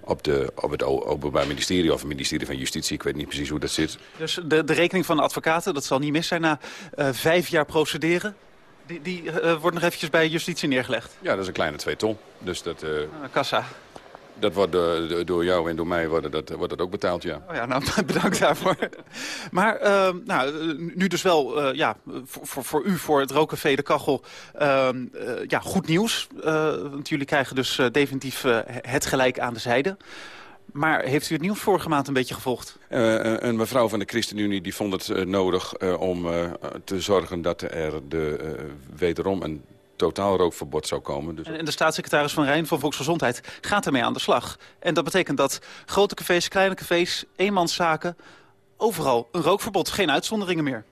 op, de, op het Openbaar Ministerie... of het ministerie van Justitie, ik weet niet precies hoe dat zit. Dus de, de rekening van de advocaten, dat zal niet mis zijn na vijf jaar procederen. Die, die wordt nog eventjes bij justitie neergelegd. Ja, dat is een kleine twee ton. Dus dat, Ah, kassa. Dat wordt door, door jou en door mij wordt dat, wordt dat ook betaald, ja. Oh ja, nou, bedankt daarvoor. Maar uh, nou, nu dus wel uh, ja, voor, voor, voor, u, voor het Rookcafé De Kachel, uh, ja, goed nieuws. want jullie krijgen dus definitief het gelijk aan de zijde. Maar heeft u het nieuws vorige maand een beetje gevolgd? Uh, een mevrouw van de ChristenUnie die vond het uh, nodig uh, om te zorgen dat er de, wederom een totaal rookverbod zou komen. Dus... En de staatssecretaris van Rijn van Volksgezondheid gaat ermee aan de slag. En dat betekent dat grote cafés, kleine cafés, eenmanszaken... overal een rookverbod, geen uitzonderingen meer.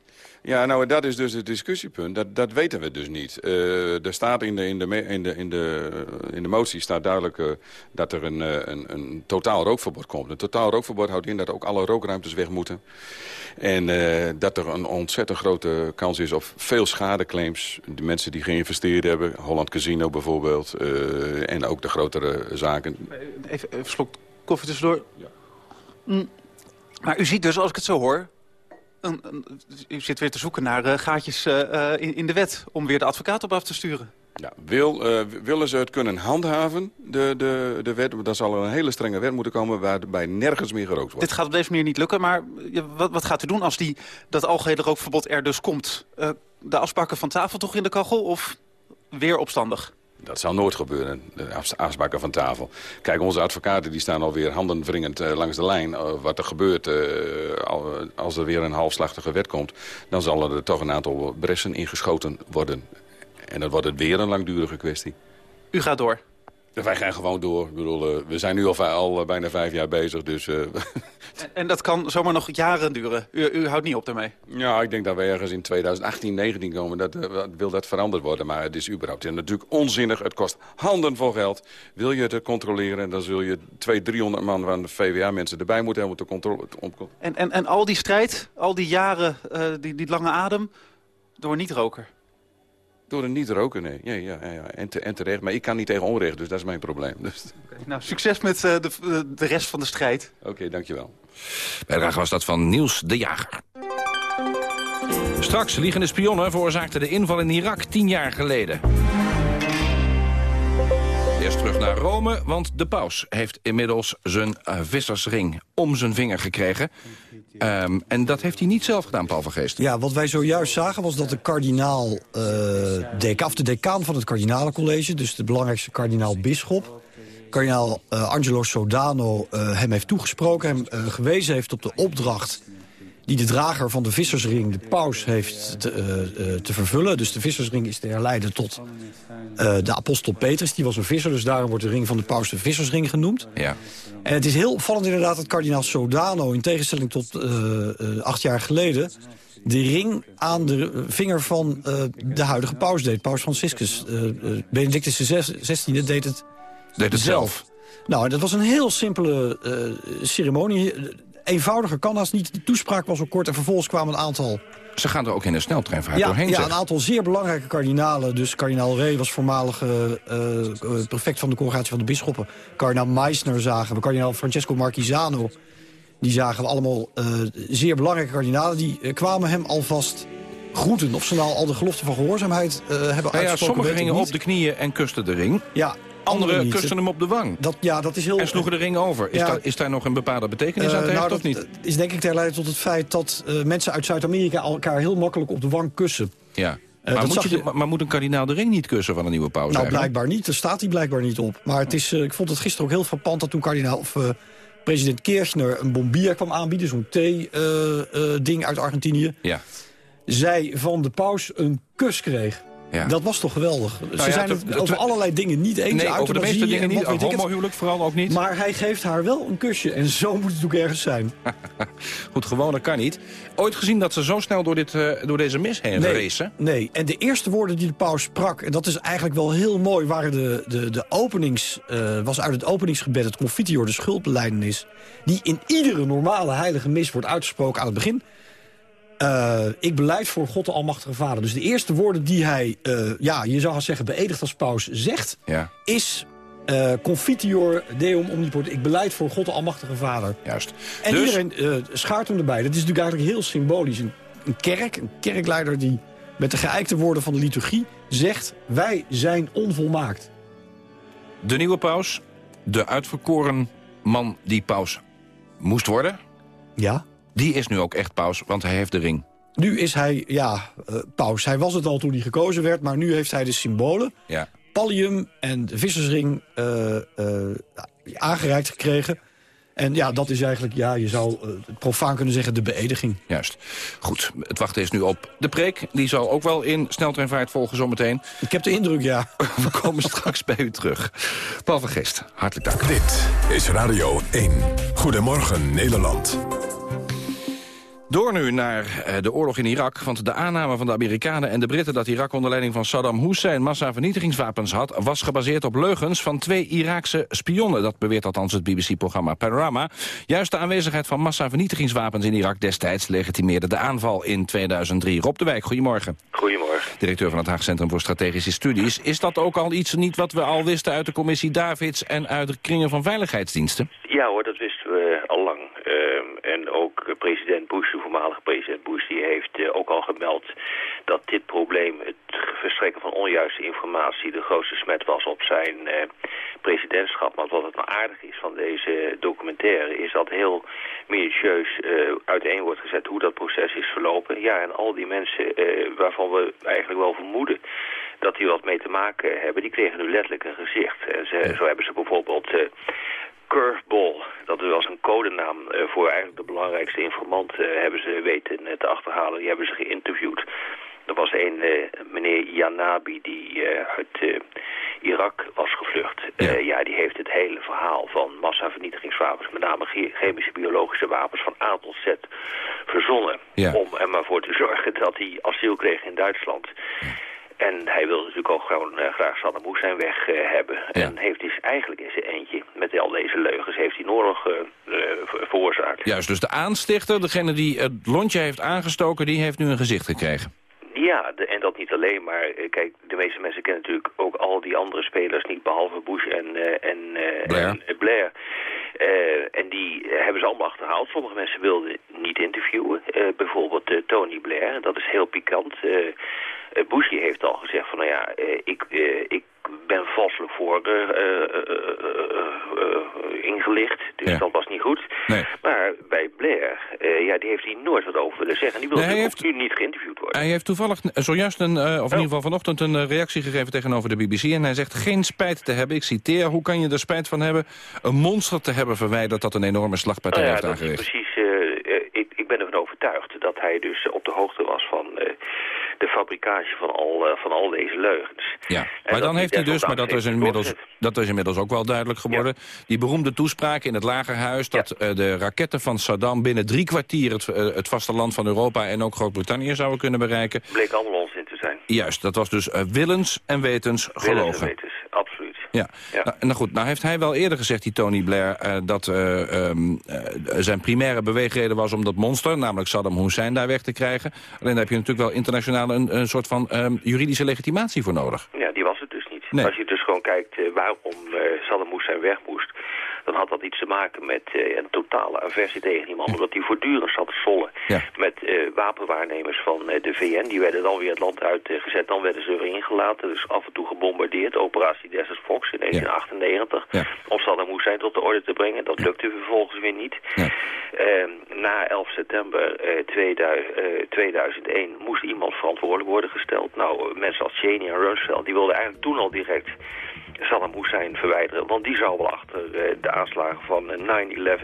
Ja, nou, dat is dus het discussiepunt. Dat, dat weten we dus niet. Uh, er staat in de, in, de, in, de, in, de, in de motie staat duidelijk uh, dat er een, een, een totaal rookverbod komt. Een totaal rookverbod houdt in dat ook alle rookruimtes weg moeten. En uh, dat er een ontzettend grote kans is op veel schadeclaims. De mensen die geïnvesteerd hebben, Holland Casino bijvoorbeeld. en ook de grotere zaken. Even, even slok koffie tussendoor. Ja. Mm. Maar u ziet dus, als ik het zo hoor een, een, u zit weer te zoeken naar uh, gaatjes uh, in, in, de wet... om weer de advocaat op af te sturen. Ja, wil, uh, willen ze het kunnen handhaven, de, de, de wet... dan zal er een hele strenge wet moeten komen... waarbij nergens meer gerookt wordt. Dit gaat op deze manier niet lukken, maar wat, wat gaat u doen... als die, dat algehele rookverbod er dus komt? de afspraken van tafel toch in de kachel of weer opstandig? Dat zal nooit gebeuren, de afspraken van tafel. Kijk, onze advocaten die staan alweer handenwringend uh, langs de lijn. Uh, wat er gebeurt uh, als er weer een halfslachtige wet komt... dan zal er toch een aantal bressen ingeschoten worden. En dan wordt het weer een langdurige kwestie. U gaat door? Wij gaan gewoon door. Ik bedoel, uh, we zijn nu al, al uh, bijna vijf jaar bezig. Dus, uh... en, en, dat kan zomaar nog jaren duren? U, u, houdt niet op daarmee? Ja, ik denk dat we ergens in 2018, 19 komen. Dat, wil dat veranderd worden. Maar het is überhaupt natuurlijk onzinnig. Het kost handen vol geld. Wil je het controleren, dan zul je 200, 300 man van de VWA-mensen erbij moeten hebben. Te controle en, en, en al die strijd, al die jaren, die, die lange adem, door niet-roker? Door een niet roken, nee. Ja, ja, ja. En, te, en terecht. Maar ik kan niet tegen onrecht, dus dat is mijn probleem. Dus... Okay, nou, succes met uh, de, de rest van de strijd. Oké, okay, dankjewel. Bijdrage was dat van Niels de Jager. Straks liegende spionnen veroorzaakten de inval in Irak tien jaar geleden. Eerst terug naar Rome, want de paus heeft inmiddels zijn uh, vissersring om zijn vinger gekregen. Um, en dat heeft hij niet zelf gedaan, Paul van Geest. Ja, wat wij zojuist zagen was dat de kardinaal, of de decaan van het kardinalencollege... dus de belangrijkste kardinaal-bisschop, kardinaal uh, Angelo Sodano... hem heeft toegesproken, hem gewezen heeft op de opdracht die de drager van de vissersring, de paus, heeft te, uh, te vervullen. Dus de vissersring is te herleiden tot uh, de apostel Petrus. Die was een visser, dus daarom wordt de ring van de paus de vissersring genoemd. Ja. En het is heel opvallend inderdaad dat kardinaal Sodano... in tegenstelling tot acht jaar geleden... de ring aan de vinger van de huidige paus deed. Paus Franciscus. Benedictus XVI deed het deed het zelf. Nou, dat was een heel simpele ceremonie eenvoudiger kan als niet. De toespraak was al kort en vervolgens kwamen een aantal... Ze gaan er ook in een sneltreinvaart ja, doorheen, Ja, zeg. een aantal zeer belangrijke kardinalen. Dus kardinaal Rey was voormalige uh, prefect van de congregatie van de bisschoppen. Kardinaal Meissner zagen we. Kardinaal Francesco Marquisano. Die zagen we allemaal uh, zeer belangrijke kardinalen. Die kwamen hem alvast groeten. Of ze nou al de belofte van gehoorzaamheid hebben nou ja, uitgesproken. Sommigen gingen op de knieën en kusten de ring. Ja, Anderen kusten hem op de wang. Dat, ja, dat is heel... En sloegen de ring over. Is, ja, daar, is daar nog een bepaalde betekenis uh, aan te nou, of niet? is denk ik ter leiden tot het feit dat uh, mensen uit Zuid-Amerika... elkaar heel makkelijk op de wang kussen. Ja. Uh, maar, moet je, maar, moet een kardinaal de ring niet kussen van een nieuwe paus? Nou, eigenlijk? blijkbaar niet. Daar staat hij blijkbaar niet op. Maar het is, ik vond het gisteren ook heel frappant dat toen kardinaal... Of, president Kirchner een bombier kwam aanbieden. Zo'n thee-ding uit Argentinië. Ja. Zij van de paus een kus kreeg. Ja. Dat was toch geweldig. Nou Ze ja, zijn te, het te, over allerlei dingen niet eens. Nee, over de meeste dingen niet. Homohuwelijk vooral ook niet. Maar hij geeft haar wel een kusje. En zo moet het ook ergens zijn. Goed, gewoner kan niet. Ooit gezien dat ze zo snel door, dit, uh, door deze mis heen nee, racen? Nee, en de eerste woorden die de paus sprak... en dat is eigenlijk wel heel mooi... waren de, de, de openings, uh, was uit het openingsgebed het confitior, de schuldbeleidenis... die in iedere normale heilige mis wordt uitgesproken aan het begin... Uh, ik beleid voor God de Almachtige Vader. Dus de eerste woorden die hij, uh, ja, je zou gaan zeggen, beëdigd als paus zegt... Ja. is uh, confitior deum omnipotent. Ik beleid voor God de Almachtige Vader. Juist. En dus... iedereen schaart hem erbij. Dat is natuurlijk eigenlijk heel symbolisch. Een, een kerk, een kerkleider die met de geëikte woorden van de liturgie zegt... wij zijn onvolmaakt. De nieuwe paus, de uitverkoren man die paus moest worden... Ja. Die is nu ook echt paus, want hij heeft de ring. Nu is hij, ja, uh, paus. Hij was het al toen hij gekozen werd, maar nu heeft hij de symbolen. Ja. Pallium en de vissersring uh, uh, aangereikt gekregen. En ja, dat is eigenlijk, ja, je zou uh, profaan kunnen zeggen, de beëdiging. Juist. Goed, het wachten is nu op de preek. Die zal ook wel in sneltreinvaart volgen zometeen. Ik heb de indruk, ja. We komen straks bij u terug. Paul van Gest, hartelijk dank. Dit is Radio 1. Goedemorgen Nederland. Door nu naar uh, de oorlog in Irak. Want de aanname van de Amerikanen en de Britten... dat Irak onder leiding van Saddam Hussein massavernietigingswapens had... was gebaseerd op leugens van twee Iraakse spionnen. Dat beweert althans het BBC-programma Panorama. Juist de aanwezigheid van massavernietigingswapens in Irak destijds... legitimeerde de aanval in 2003. Rob de Wijk, goedemorgen. Goedemorgen. Directeur van het Haag Centrum voor Strategische Studies. Is dat ook al iets niet wat we al wisten uit de commissie Davids... en uit de kringen van veiligheidsdiensten? Ja hoor, dat wisten we al lang. Uh, en ook president Bush, de voormalige president Bush, die heeft uh, ook al gemeld dat dit probleem, het verstrekken van onjuiste informatie, de grootste smet was op zijn uh, presidentschap. Maar wat het nou aardig is van deze documentaire, is dat heel minutieus uh, uiteen wordt gezet hoe dat proces is verlopen. Ja, en al die mensen waarvan we eigenlijk wel vermoeden dat die wat mee te maken hebben, die kregen nu letterlijk een gezicht. En ze, zo hebben ze bijvoorbeeld Curveball, dat was een codenaam uh, voor eigenlijk de belangrijkste informant, uh, hebben ze weten te achterhalen. Die hebben ze geïnterviewd. Er was een uh, meneer Yanabi die uit Irak was gevlucht. Ja. ja. die heeft het hele verhaal van massavernietigingswapens, met name chemische biologische wapens, van A tot Z verzonnen. Ja. Om er maar voor te zorgen dat hij asiel kreeg in Duitsland. En hij wilde natuurlijk ook gewoon uh, graag Saddam Hussein weg uh, hebben. Ja. En heeft dus eigenlijk in zijn eentje, met al deze leugens, heeft hij oorlog uh, veroorzaakt. Juist, dus de aanstichter, degene die het lontje heeft aangestoken, die heeft nu een gezicht gekregen. Ja, de, en dat niet alleen, maar kijk, de meeste mensen kennen natuurlijk ook al die andere spelers niet, behalve Bush en, en, Blair. en Blair. Uh, en die hebben ze allemaal achterhaald. Sommige mensen wilden niet interviewen. Uh, bijvoorbeeld uh, Tony Blair. Dat is heel pikant. Bush heeft al gezegd van, nou ja, ik, ik ben valselijk voor ingelicht. Dus Ja. dat was niet goed. Nee. Maar bij Blair, ja, die heeft hij nooit wat over willen zeggen. Die wil Nee, nu niet geïnterviewd worden. Hij heeft toevallig eh, zojuist, een, eh, of in ieder geval vanochtend, een eh, reactie gegeven tegenover de BBC. En hij zegt geen spijt te hebben. Ik citeer, hoe kan je er spijt van hebben een monster te hebben verwijderd dat een enorme slagpartij Nou ja, heeft aangericht? precies. eh, eh, ik, ik ben ervan overtuigd dat hij dus op de hoogte was van eh, de fabricage van al, van al deze leugens. Ja, maar dan heeft hij dus, maar dat is, inmiddels, dat is inmiddels ook wel duidelijk geworden... die beroemde toespraak in het Lagerhuis... dat de raketten van Saddam binnen drie kwartier het, het vasteland van Europa... en ook Groot-Brittannië zouden kunnen bereiken. Bleek allemaal onzin te zijn. Juist, dat was dus willens en wetens Willens en gelogen. wetens, absoluut. Ja, Nou, nou goed, nou heeft hij wel eerder gezegd, die Tony Blair... eh, dat eh, ehm, eh, zijn primaire beweegreden was om dat monster... namelijk Saddam Hussein daar weg te krijgen. Alleen daar heb je natuurlijk wel internationaal een, een soort van ehm, juridische legitimatie voor nodig. Ja, die was het dus niet. Nee. Als je dus gewoon kijkt waarom Saddam Hussein weg moest... dan had dat iets te maken met eh, een totale aversie tegen die man. Omdat hij voortdurend zat te sollen Ja. met eh, wapenwaarnemers van eh, de VN. Die werden dan weer het land uitgezet. Dan werden ze weer ingelaten. Dus af en toe gebombardeerd. Operatie Desert Fox in 1998. Ja. Om Saddam Hussein tot de orde te brengen. Dat lukte vervolgens weer niet. Eh, na 11 september eh, 2000, eh, 2001 moest iemand verantwoordelijk worden gesteld. Nou, eh, mensen als Cheney en Rumsfeld, die wilden eigenlijk toen al direct Saddam Hussein verwijderen. Want die zou wel achter eh, de aanslagen van eh,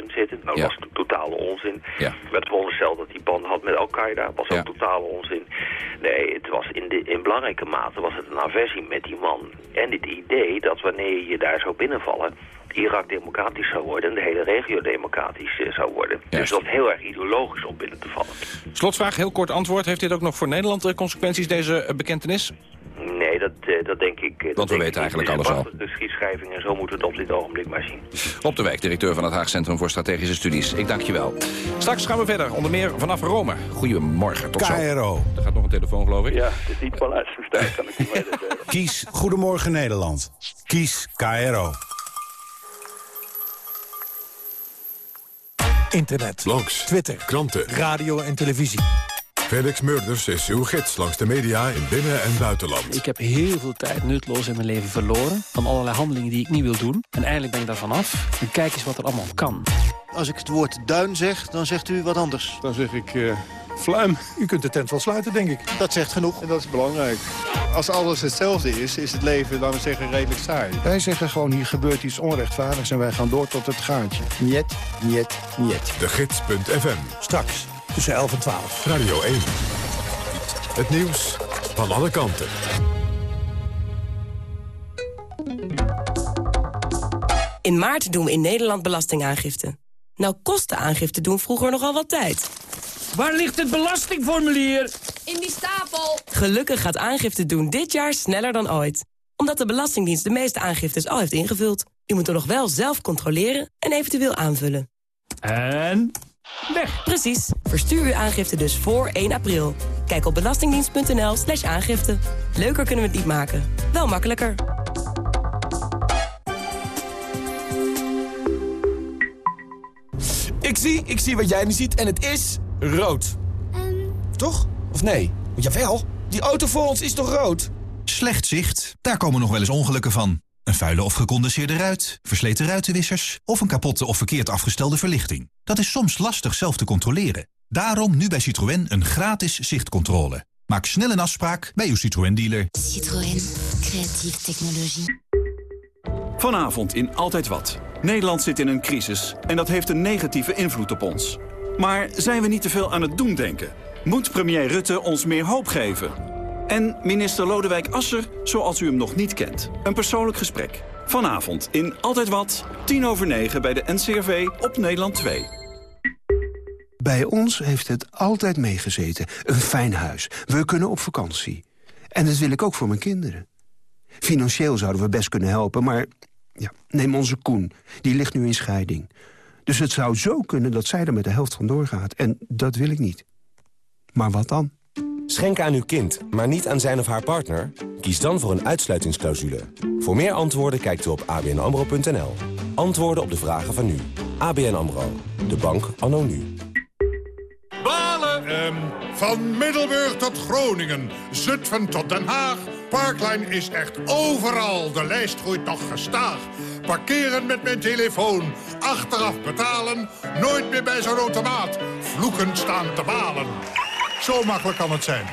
9-11 zitten. Nou, dat was totale onzin. Ja. Werd verondersteld dat hij band had met Al-Qaeda. was ook totale onzin. Nee, het was in, de, in belangrijke mate was het een aversie met die man. En het idee dat wanneer je daar zou binnenvallen... Irak democratisch zou worden en de hele regio democratisch eh, zou worden. Dus dat heel erg ideologisch om binnen te vallen. Slotvraag, heel kort antwoord. Heeft dit ook nog voor Nederland eh, consequenties, deze eh, bekentenis? Dat, eh, dat denk ik... eh, dat Want we weten eigenlijk alles al. prachtige geschiedschrijving en zo moeten we het op dit ogenblik maar zien. Op de Wijk, directeur van het Haag Centrum voor Strategische Studies. Ik dank je wel. Straks gaan we verder, onder meer vanaf Rome. Goedemorgen, tot zo. KRO. Er gaat nog een telefoon, geloof ik. Ja, het is niet kan ik niet meer Kies Goedemorgen Nederland. Kies KRO. Internet, Blogs, Twitter, kranten, radio en televisie. Felix Murders is uw gids langs de media in binnen- en buitenland. Ik heb heel veel tijd nutloos in mijn leven verloren. Van allerlei handelingen die ik niet wil doen. En eindelijk ben ik daarvan af. En kijk eens wat er allemaal kan. Als ik het woord duin zeg, dan zegt u wat anders. Dan zeg ik uh, fluim. U kunt de tent wel sluiten, denk ik. Dat zegt genoeg. En dat is belangrijk. Als alles hetzelfde is, is het leven, laten we zeggen, redelijk saai. Wij zeggen gewoon, hier gebeurt iets onrechtvaardigs... en wij gaan door tot het gaatje. Niet, niet, niet. De Gids.fm. Straks, tussen 11 en 12. Radio 1. Het nieuws van alle kanten. In maart doen we in Nederland belastingaangifte. Nou kostte aangifte doen vroeger nogal wat tijd. Waar ligt het belastingformulier? In die stapel. Gelukkig gaat aangifte doen dit jaar sneller dan ooit. Omdat de Belastingdienst de meeste aangiftes al heeft ingevuld. U moet er nog wel zelf controleren en eventueel aanvullen. En weg. Precies. Verstuur uw aangifte dus voor 1 april. Kijk op belastingdienst.nl slash aangifte. Leuker kunnen we het niet maken. Wel makkelijker. Ik zie, ik zie wat jij niet ziet en het is rood. Toch? Of nee? Jawel, die auto voor ons is toch rood? Slecht zicht, daar komen nog wel eens ongelukken van. Een vuile of gecondenseerde ruit, versleten ruitenwissers... of een kapotte of verkeerd afgestelde verlichting. Dat is soms lastig zelf te controleren. Daarom nu bij Citroën een gratis zichtcontrole. Maak snel een afspraak bij uw Citroën-dealer. Citroën. Creatieve technologie. Vanavond in Altijd Wat. Nederland zit in een crisis en dat heeft een negatieve invloed op ons. Maar zijn we niet te veel aan het doen denken? Moet premier Rutte ons meer hoop geven? En minister Lodewijk Asser, zoals u hem nog niet kent. Een persoonlijk gesprek. Vanavond in Altijd Wat, tien over negen bij de NCRV op Nederland 2. Bij ons heeft het altijd meegezeten. Een fijn huis. We kunnen op vakantie. En dat wil ik ook voor mijn kinderen. Financieel zouden we best kunnen helpen, maar ja, neem onze Koen. Die ligt nu in scheiding. Dus het zou zo kunnen dat zij er met de helft van doorgaat. En dat wil ik niet. Maar wat dan? Schenken aan uw kind, maar niet aan zijn of haar partner? Kies dan voor een uitsluitingsclausule. Voor meer antwoorden kijkt u op abnamro.nl. Antwoorden op de vragen van nu. ABN AMRO. De bank anno nu. Balen! Um, van Middelburg tot Groningen, Zutphen tot Den Haag... Parklijn is echt overal. De lijst groeit nog gestaag. Parkeren met mijn telefoon. Achteraf betalen. Nooit meer bij zo'n automaat. Vloekend staan te balen. Zo makkelijk kan het zijn.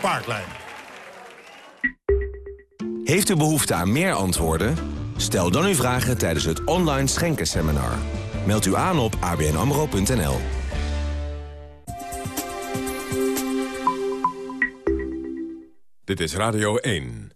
Parklijn. Heeft u behoefte aan meer antwoorden? Stel dan uw vragen tijdens het online schenkenseminar. Meld u aan op abnamro.nl. Dit is Radio 1.